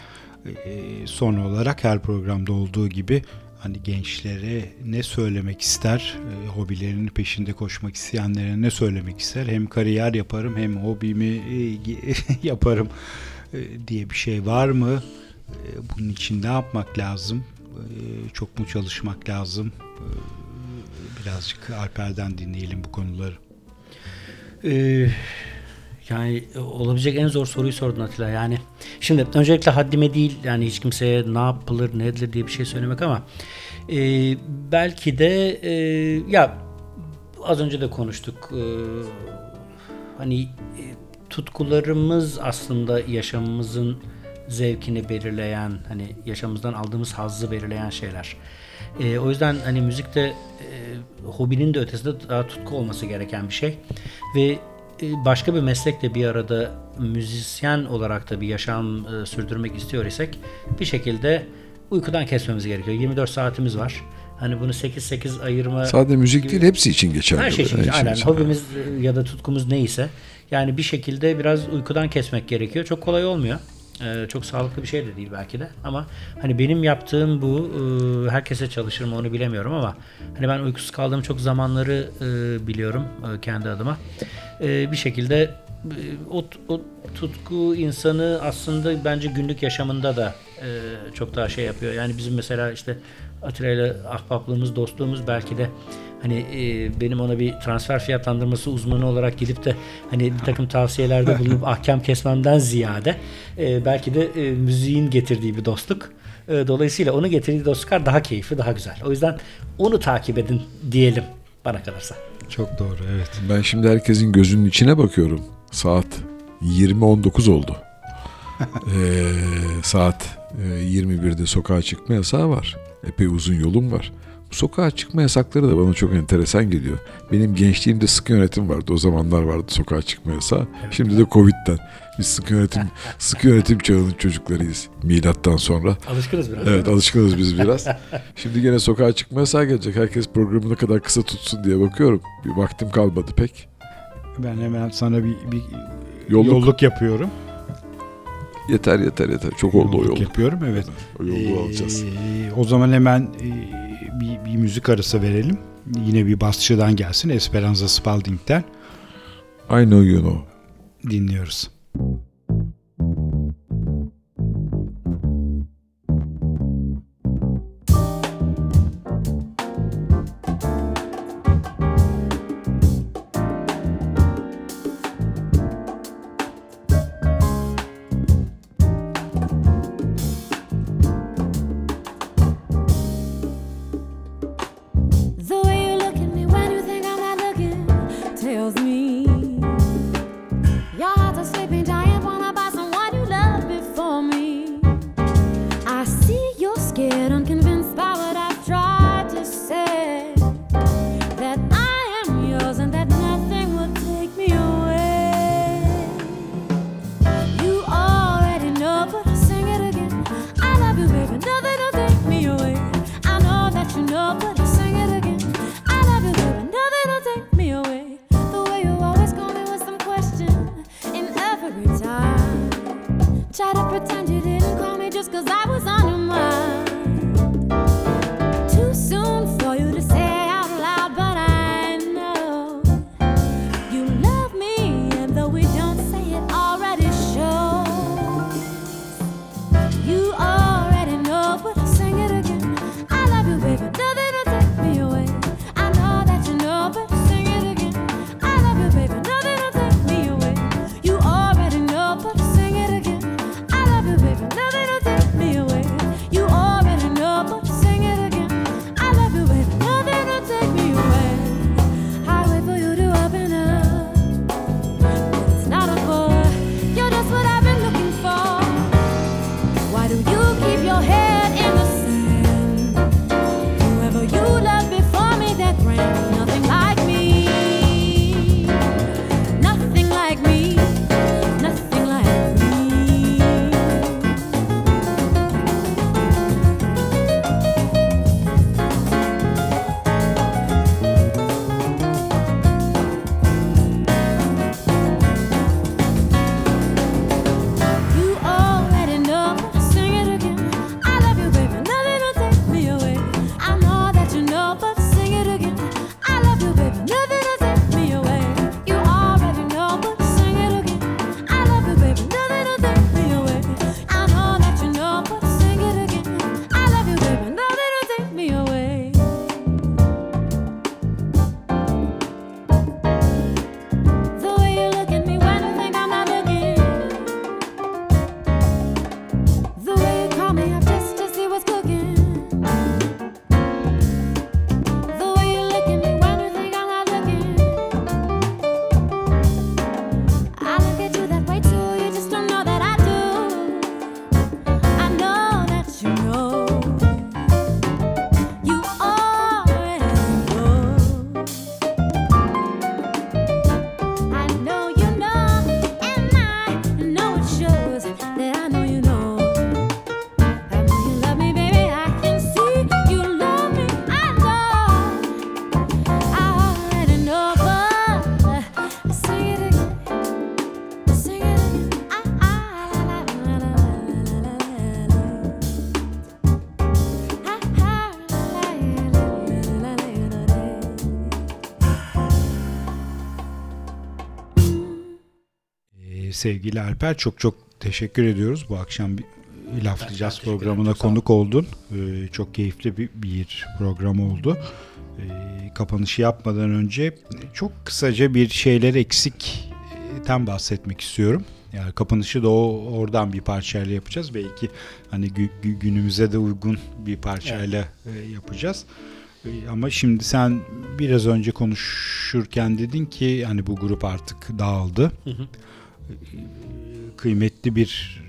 Ee, son olarak her programda olduğu gibi hani gençlere ne söylemek ister, e, hobilerinin peşinde koşmak isteyenlere ne söylemek ister. Hem kariyer yaparım hem hobimi e, <laughs> yaparım e, diye bir şey var mı? Bunun için ne yapmak lazım? Çok mu çalışmak lazım? Birazcık Alper'den dinleyelim bu konuları. Ee, yani olabilecek en zor soruyu sordun Atilla. Yani şimdi öncelikle haddime değil yani hiç kimseye ne yapılır ne edilir diye bir şey söylemek ama e, belki de e, ya az önce de konuştuk. E, hani e, tutkularımız aslında yaşamımızın zevkini belirleyen hani yaşamımızdan aldığımız hazzı belirleyen şeyler. E, o yüzden hani müzikte e, hobinin de ötesinde daha tutku olması gereken bir şey ve e, başka bir meslekle bir arada müzisyen olarak da bir yaşam e, sürdürmek istiyor isek bir şekilde uykudan kesmemiz gerekiyor. 24 saatimiz var. Hani bunu 8-8 ayırma Sadece müzik değil hepsi için geçerli. her şey için Her aynen için. hobimiz e, ya da tutkumuz neyse yani bir şekilde biraz uykudan kesmek gerekiyor. Çok kolay olmuyor. Ee, çok sağlıklı bir şey de değil belki de ama hani benim yaptığım bu e, herkese çalışır mı onu bilemiyorum ama hani ben uykusuz kaldığım çok zamanları e, biliyorum e, kendi adıma. Bir şekilde o, o tutku insanı aslında bence günlük yaşamında da çok daha şey yapıyor. Yani bizim mesela işte Atilla ile ahbaplığımız, dostluğumuz belki de hani e, benim ona bir transfer fiyatlandırması uzmanı olarak gidip de hani bir takım tavsiyelerde bulunup <laughs> ahkam kesmemden ziyade e, belki de e, müziğin getirdiği bir dostluk. E, dolayısıyla onun getirdiği dostluklar daha keyifli, daha güzel. O yüzden onu takip edin diyelim bana kalırsa. Çok doğru evet. Ben şimdi herkesin gözünün içine bakıyorum. Saat 20.19 oldu. <laughs> Ee, saat e, 21'de sokağa çıkma yasağı var. Epey uzun yolum var. Bu sokağa çıkma yasakları da bana çok enteresan geliyor. Benim gençliğimde sıkı yönetim vardı. O zamanlar vardı sokağa çıkma yasağı. Şimdi de Covid'den. Biz sıkı yönetim <laughs> sıkı yönetim çağının çocuklarıyız. Milattan sonra. Alışkınız biraz. Evet alışkınız biz biraz. Şimdi gene sokağa çıkma yasağı gelecek. Herkes programı ne kadar kısa tutsun diye bakıyorum. Bir vaktim kalmadı pek. Ben hemen sana bir, bir Yolluk. yolluk. yapıyorum. Yeter yeter yeter. Çok oldu o yol. yapıyorum evet. O yolu alacağız. Ee, o zaman hemen e, bir, bir müzik arası verelim. Yine bir basçıdan gelsin. Esperanza Spalding'den I know you know. dinliyoruz. The sevgili Alper çok çok teşekkür ediyoruz. Bu akşam bir laflayacağız Ben programına konuk oldun. Ee, çok keyifli bir, bir program oldu. Ee, kapanışı yapmadan önce çok kısaca bir şeyler eksikten bahsetmek istiyorum. Yani kapanışı da o oradan bir parçayla yapacağız. Belki hani gü- gü- günümüze de uygun bir parçayla e, yapacağız. E, Ama şimdi sen biraz önce konuşurken dedin ki hani bu grup artık dağıldı. Hı hı. Kıymetli bir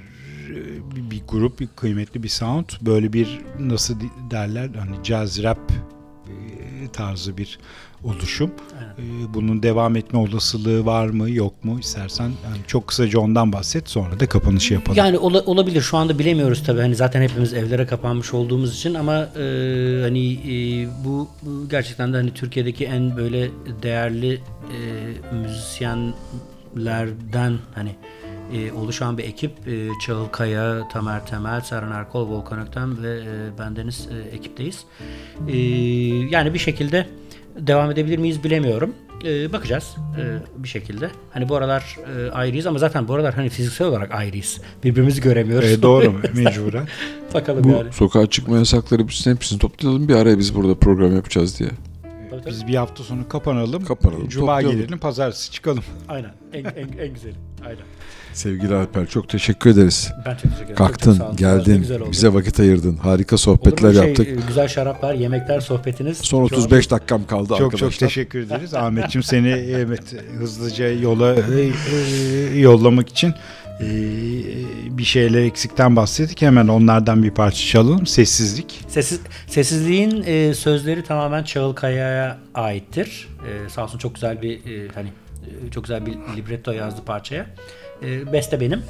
bir, grup, bir kıymetli bir sound. Böyle bir nasıl derler hani jazz rap e, tarzı bir oluşum. Aynen. E, Bunun devam etme olasılığı var mı yok mu istersen yani çok kısaca ondan bahset sonra da kapanışı yapalım. Yani ola- olabilir. Şu anda bilemiyoruz tabii. Hani zaten hepimiz evlere kapanmış olduğumuz için ama e, hani e, bu, gerçekten de hani Türkiye'deki en böyle değerli e, müzisyenlerden hani e, oluşan bir ekip e, Çağıl Kaya, Tamer Temel, Serhan Erkol, Volkan Öktem ve e, bendeniz e, ekipteyiz. E, yani bir şekilde devam edebilir miyiz bilemiyorum. E, bakacağız e, bir şekilde. Hani bu aralar e, ayrıyız ama zaten bu aralar hani fiziksel olarak ayrıyız. Birbirimizi göremiyoruz. E, doğru <laughs> mecburen. Bakalım Bu yani. sokağa çıkma yasakları bütün hepsini toplayalım bir araya biz burada program yapacağız diye. Tabii, tabii. Biz bir hafta sonu kapanalım. Kapanalım, Cuma toplayalım. gelelim, pazartesi çıkalım. <laughs> Aynen. En, en, en güzeli. Aynen. Sevgili Alper çok teşekkür ederiz. Ben çok teşekkür ederim. Kalktın, Çok, çok geldin, bize vakit ayırdın. Harika Olur sohbetler mu? Şey, yaptık. e, güzel şaraplar, yemekler, sohbetiniz. Son Çok- 35 dakikam kaldı Çok arkadaşlar. çok teşekkür ederiz. Ahmetçim seni evet hızlıca yola e, yollamak için bir şeyler eksikten bahsettik. Hemen onlardan bir parça çalalım. Sessizlik. Sessiz, sessizliğin e, sözleri tamamen Çağıl Kaya'ya aittir. E, sağ olsun çok güzel bir e, hani e, çok güzel bir libretto yazdı parçaya. E, beste benim.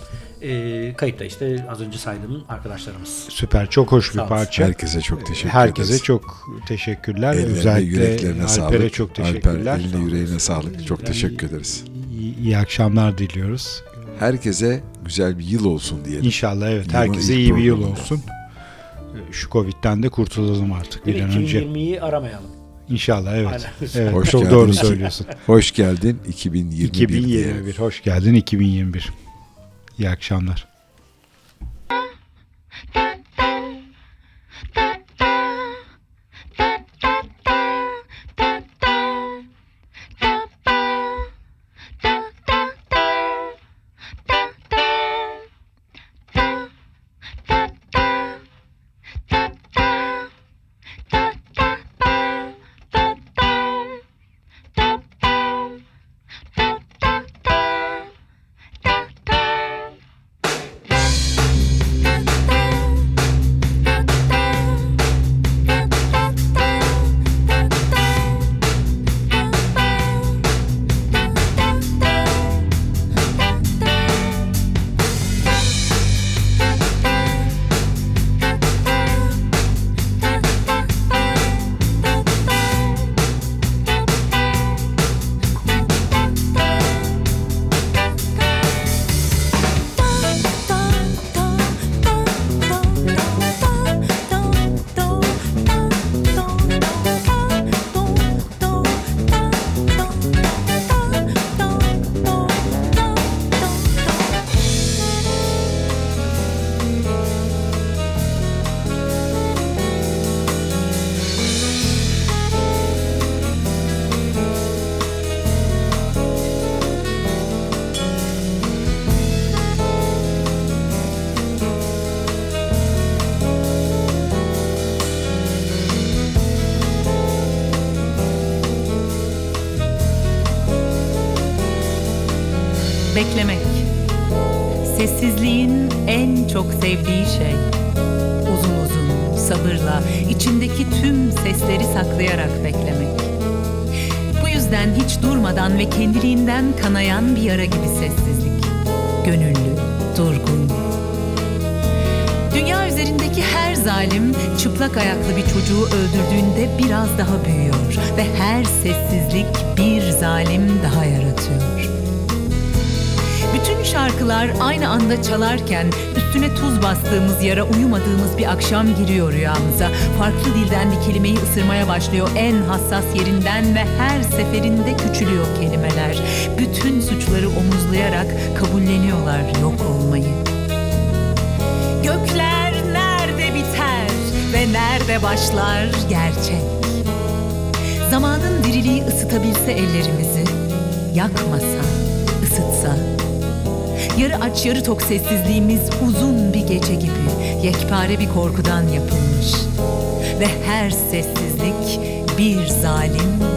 E, kayıt da işte az önce saydığım arkadaşlarımız. Süper. Çok hoş bir parça. Herkese çok teşekkür Herkese ederiz. çok teşekkürler. Ellerine, Özellikle yüreklerine Alper'e sağlık. çok Alper teşekkürler. eline yüreğine sağlık. Çok teşekkür ederiz. İyi, iyi akşamlar diliyoruz. Herkese güzel bir yıl olsun diyelim. İnşallah evet. Yılın Herkese iyi bir yıl olsun. Şu Covid'den de kurtulalım artık bir an önce. 2020'yi aramayalım. İnşallah evet. Evet Hoş çok geldin. doğru söylüyorsun. <laughs> Hoş geldin 2021 diye. 2021 hoş geldin 2021. İyi akşamlar. ısırmaya başlıyor en hassas yerinden ve her seferinde küçülüyor kelimeler. Bütün suçları omuzlayarak kabulleniyorlar yok olmayı. Gökler nerede biter ve nerede başlar gerçek? Zamanın diriliği ısıtabilse ellerimizi, yakmasa, ısıtsa. Yarı aç yarı tok sessizliğimiz uzun bir gece gibi, yekpare bir korkudan yapılmış.'' ve her sessizlik bir zalim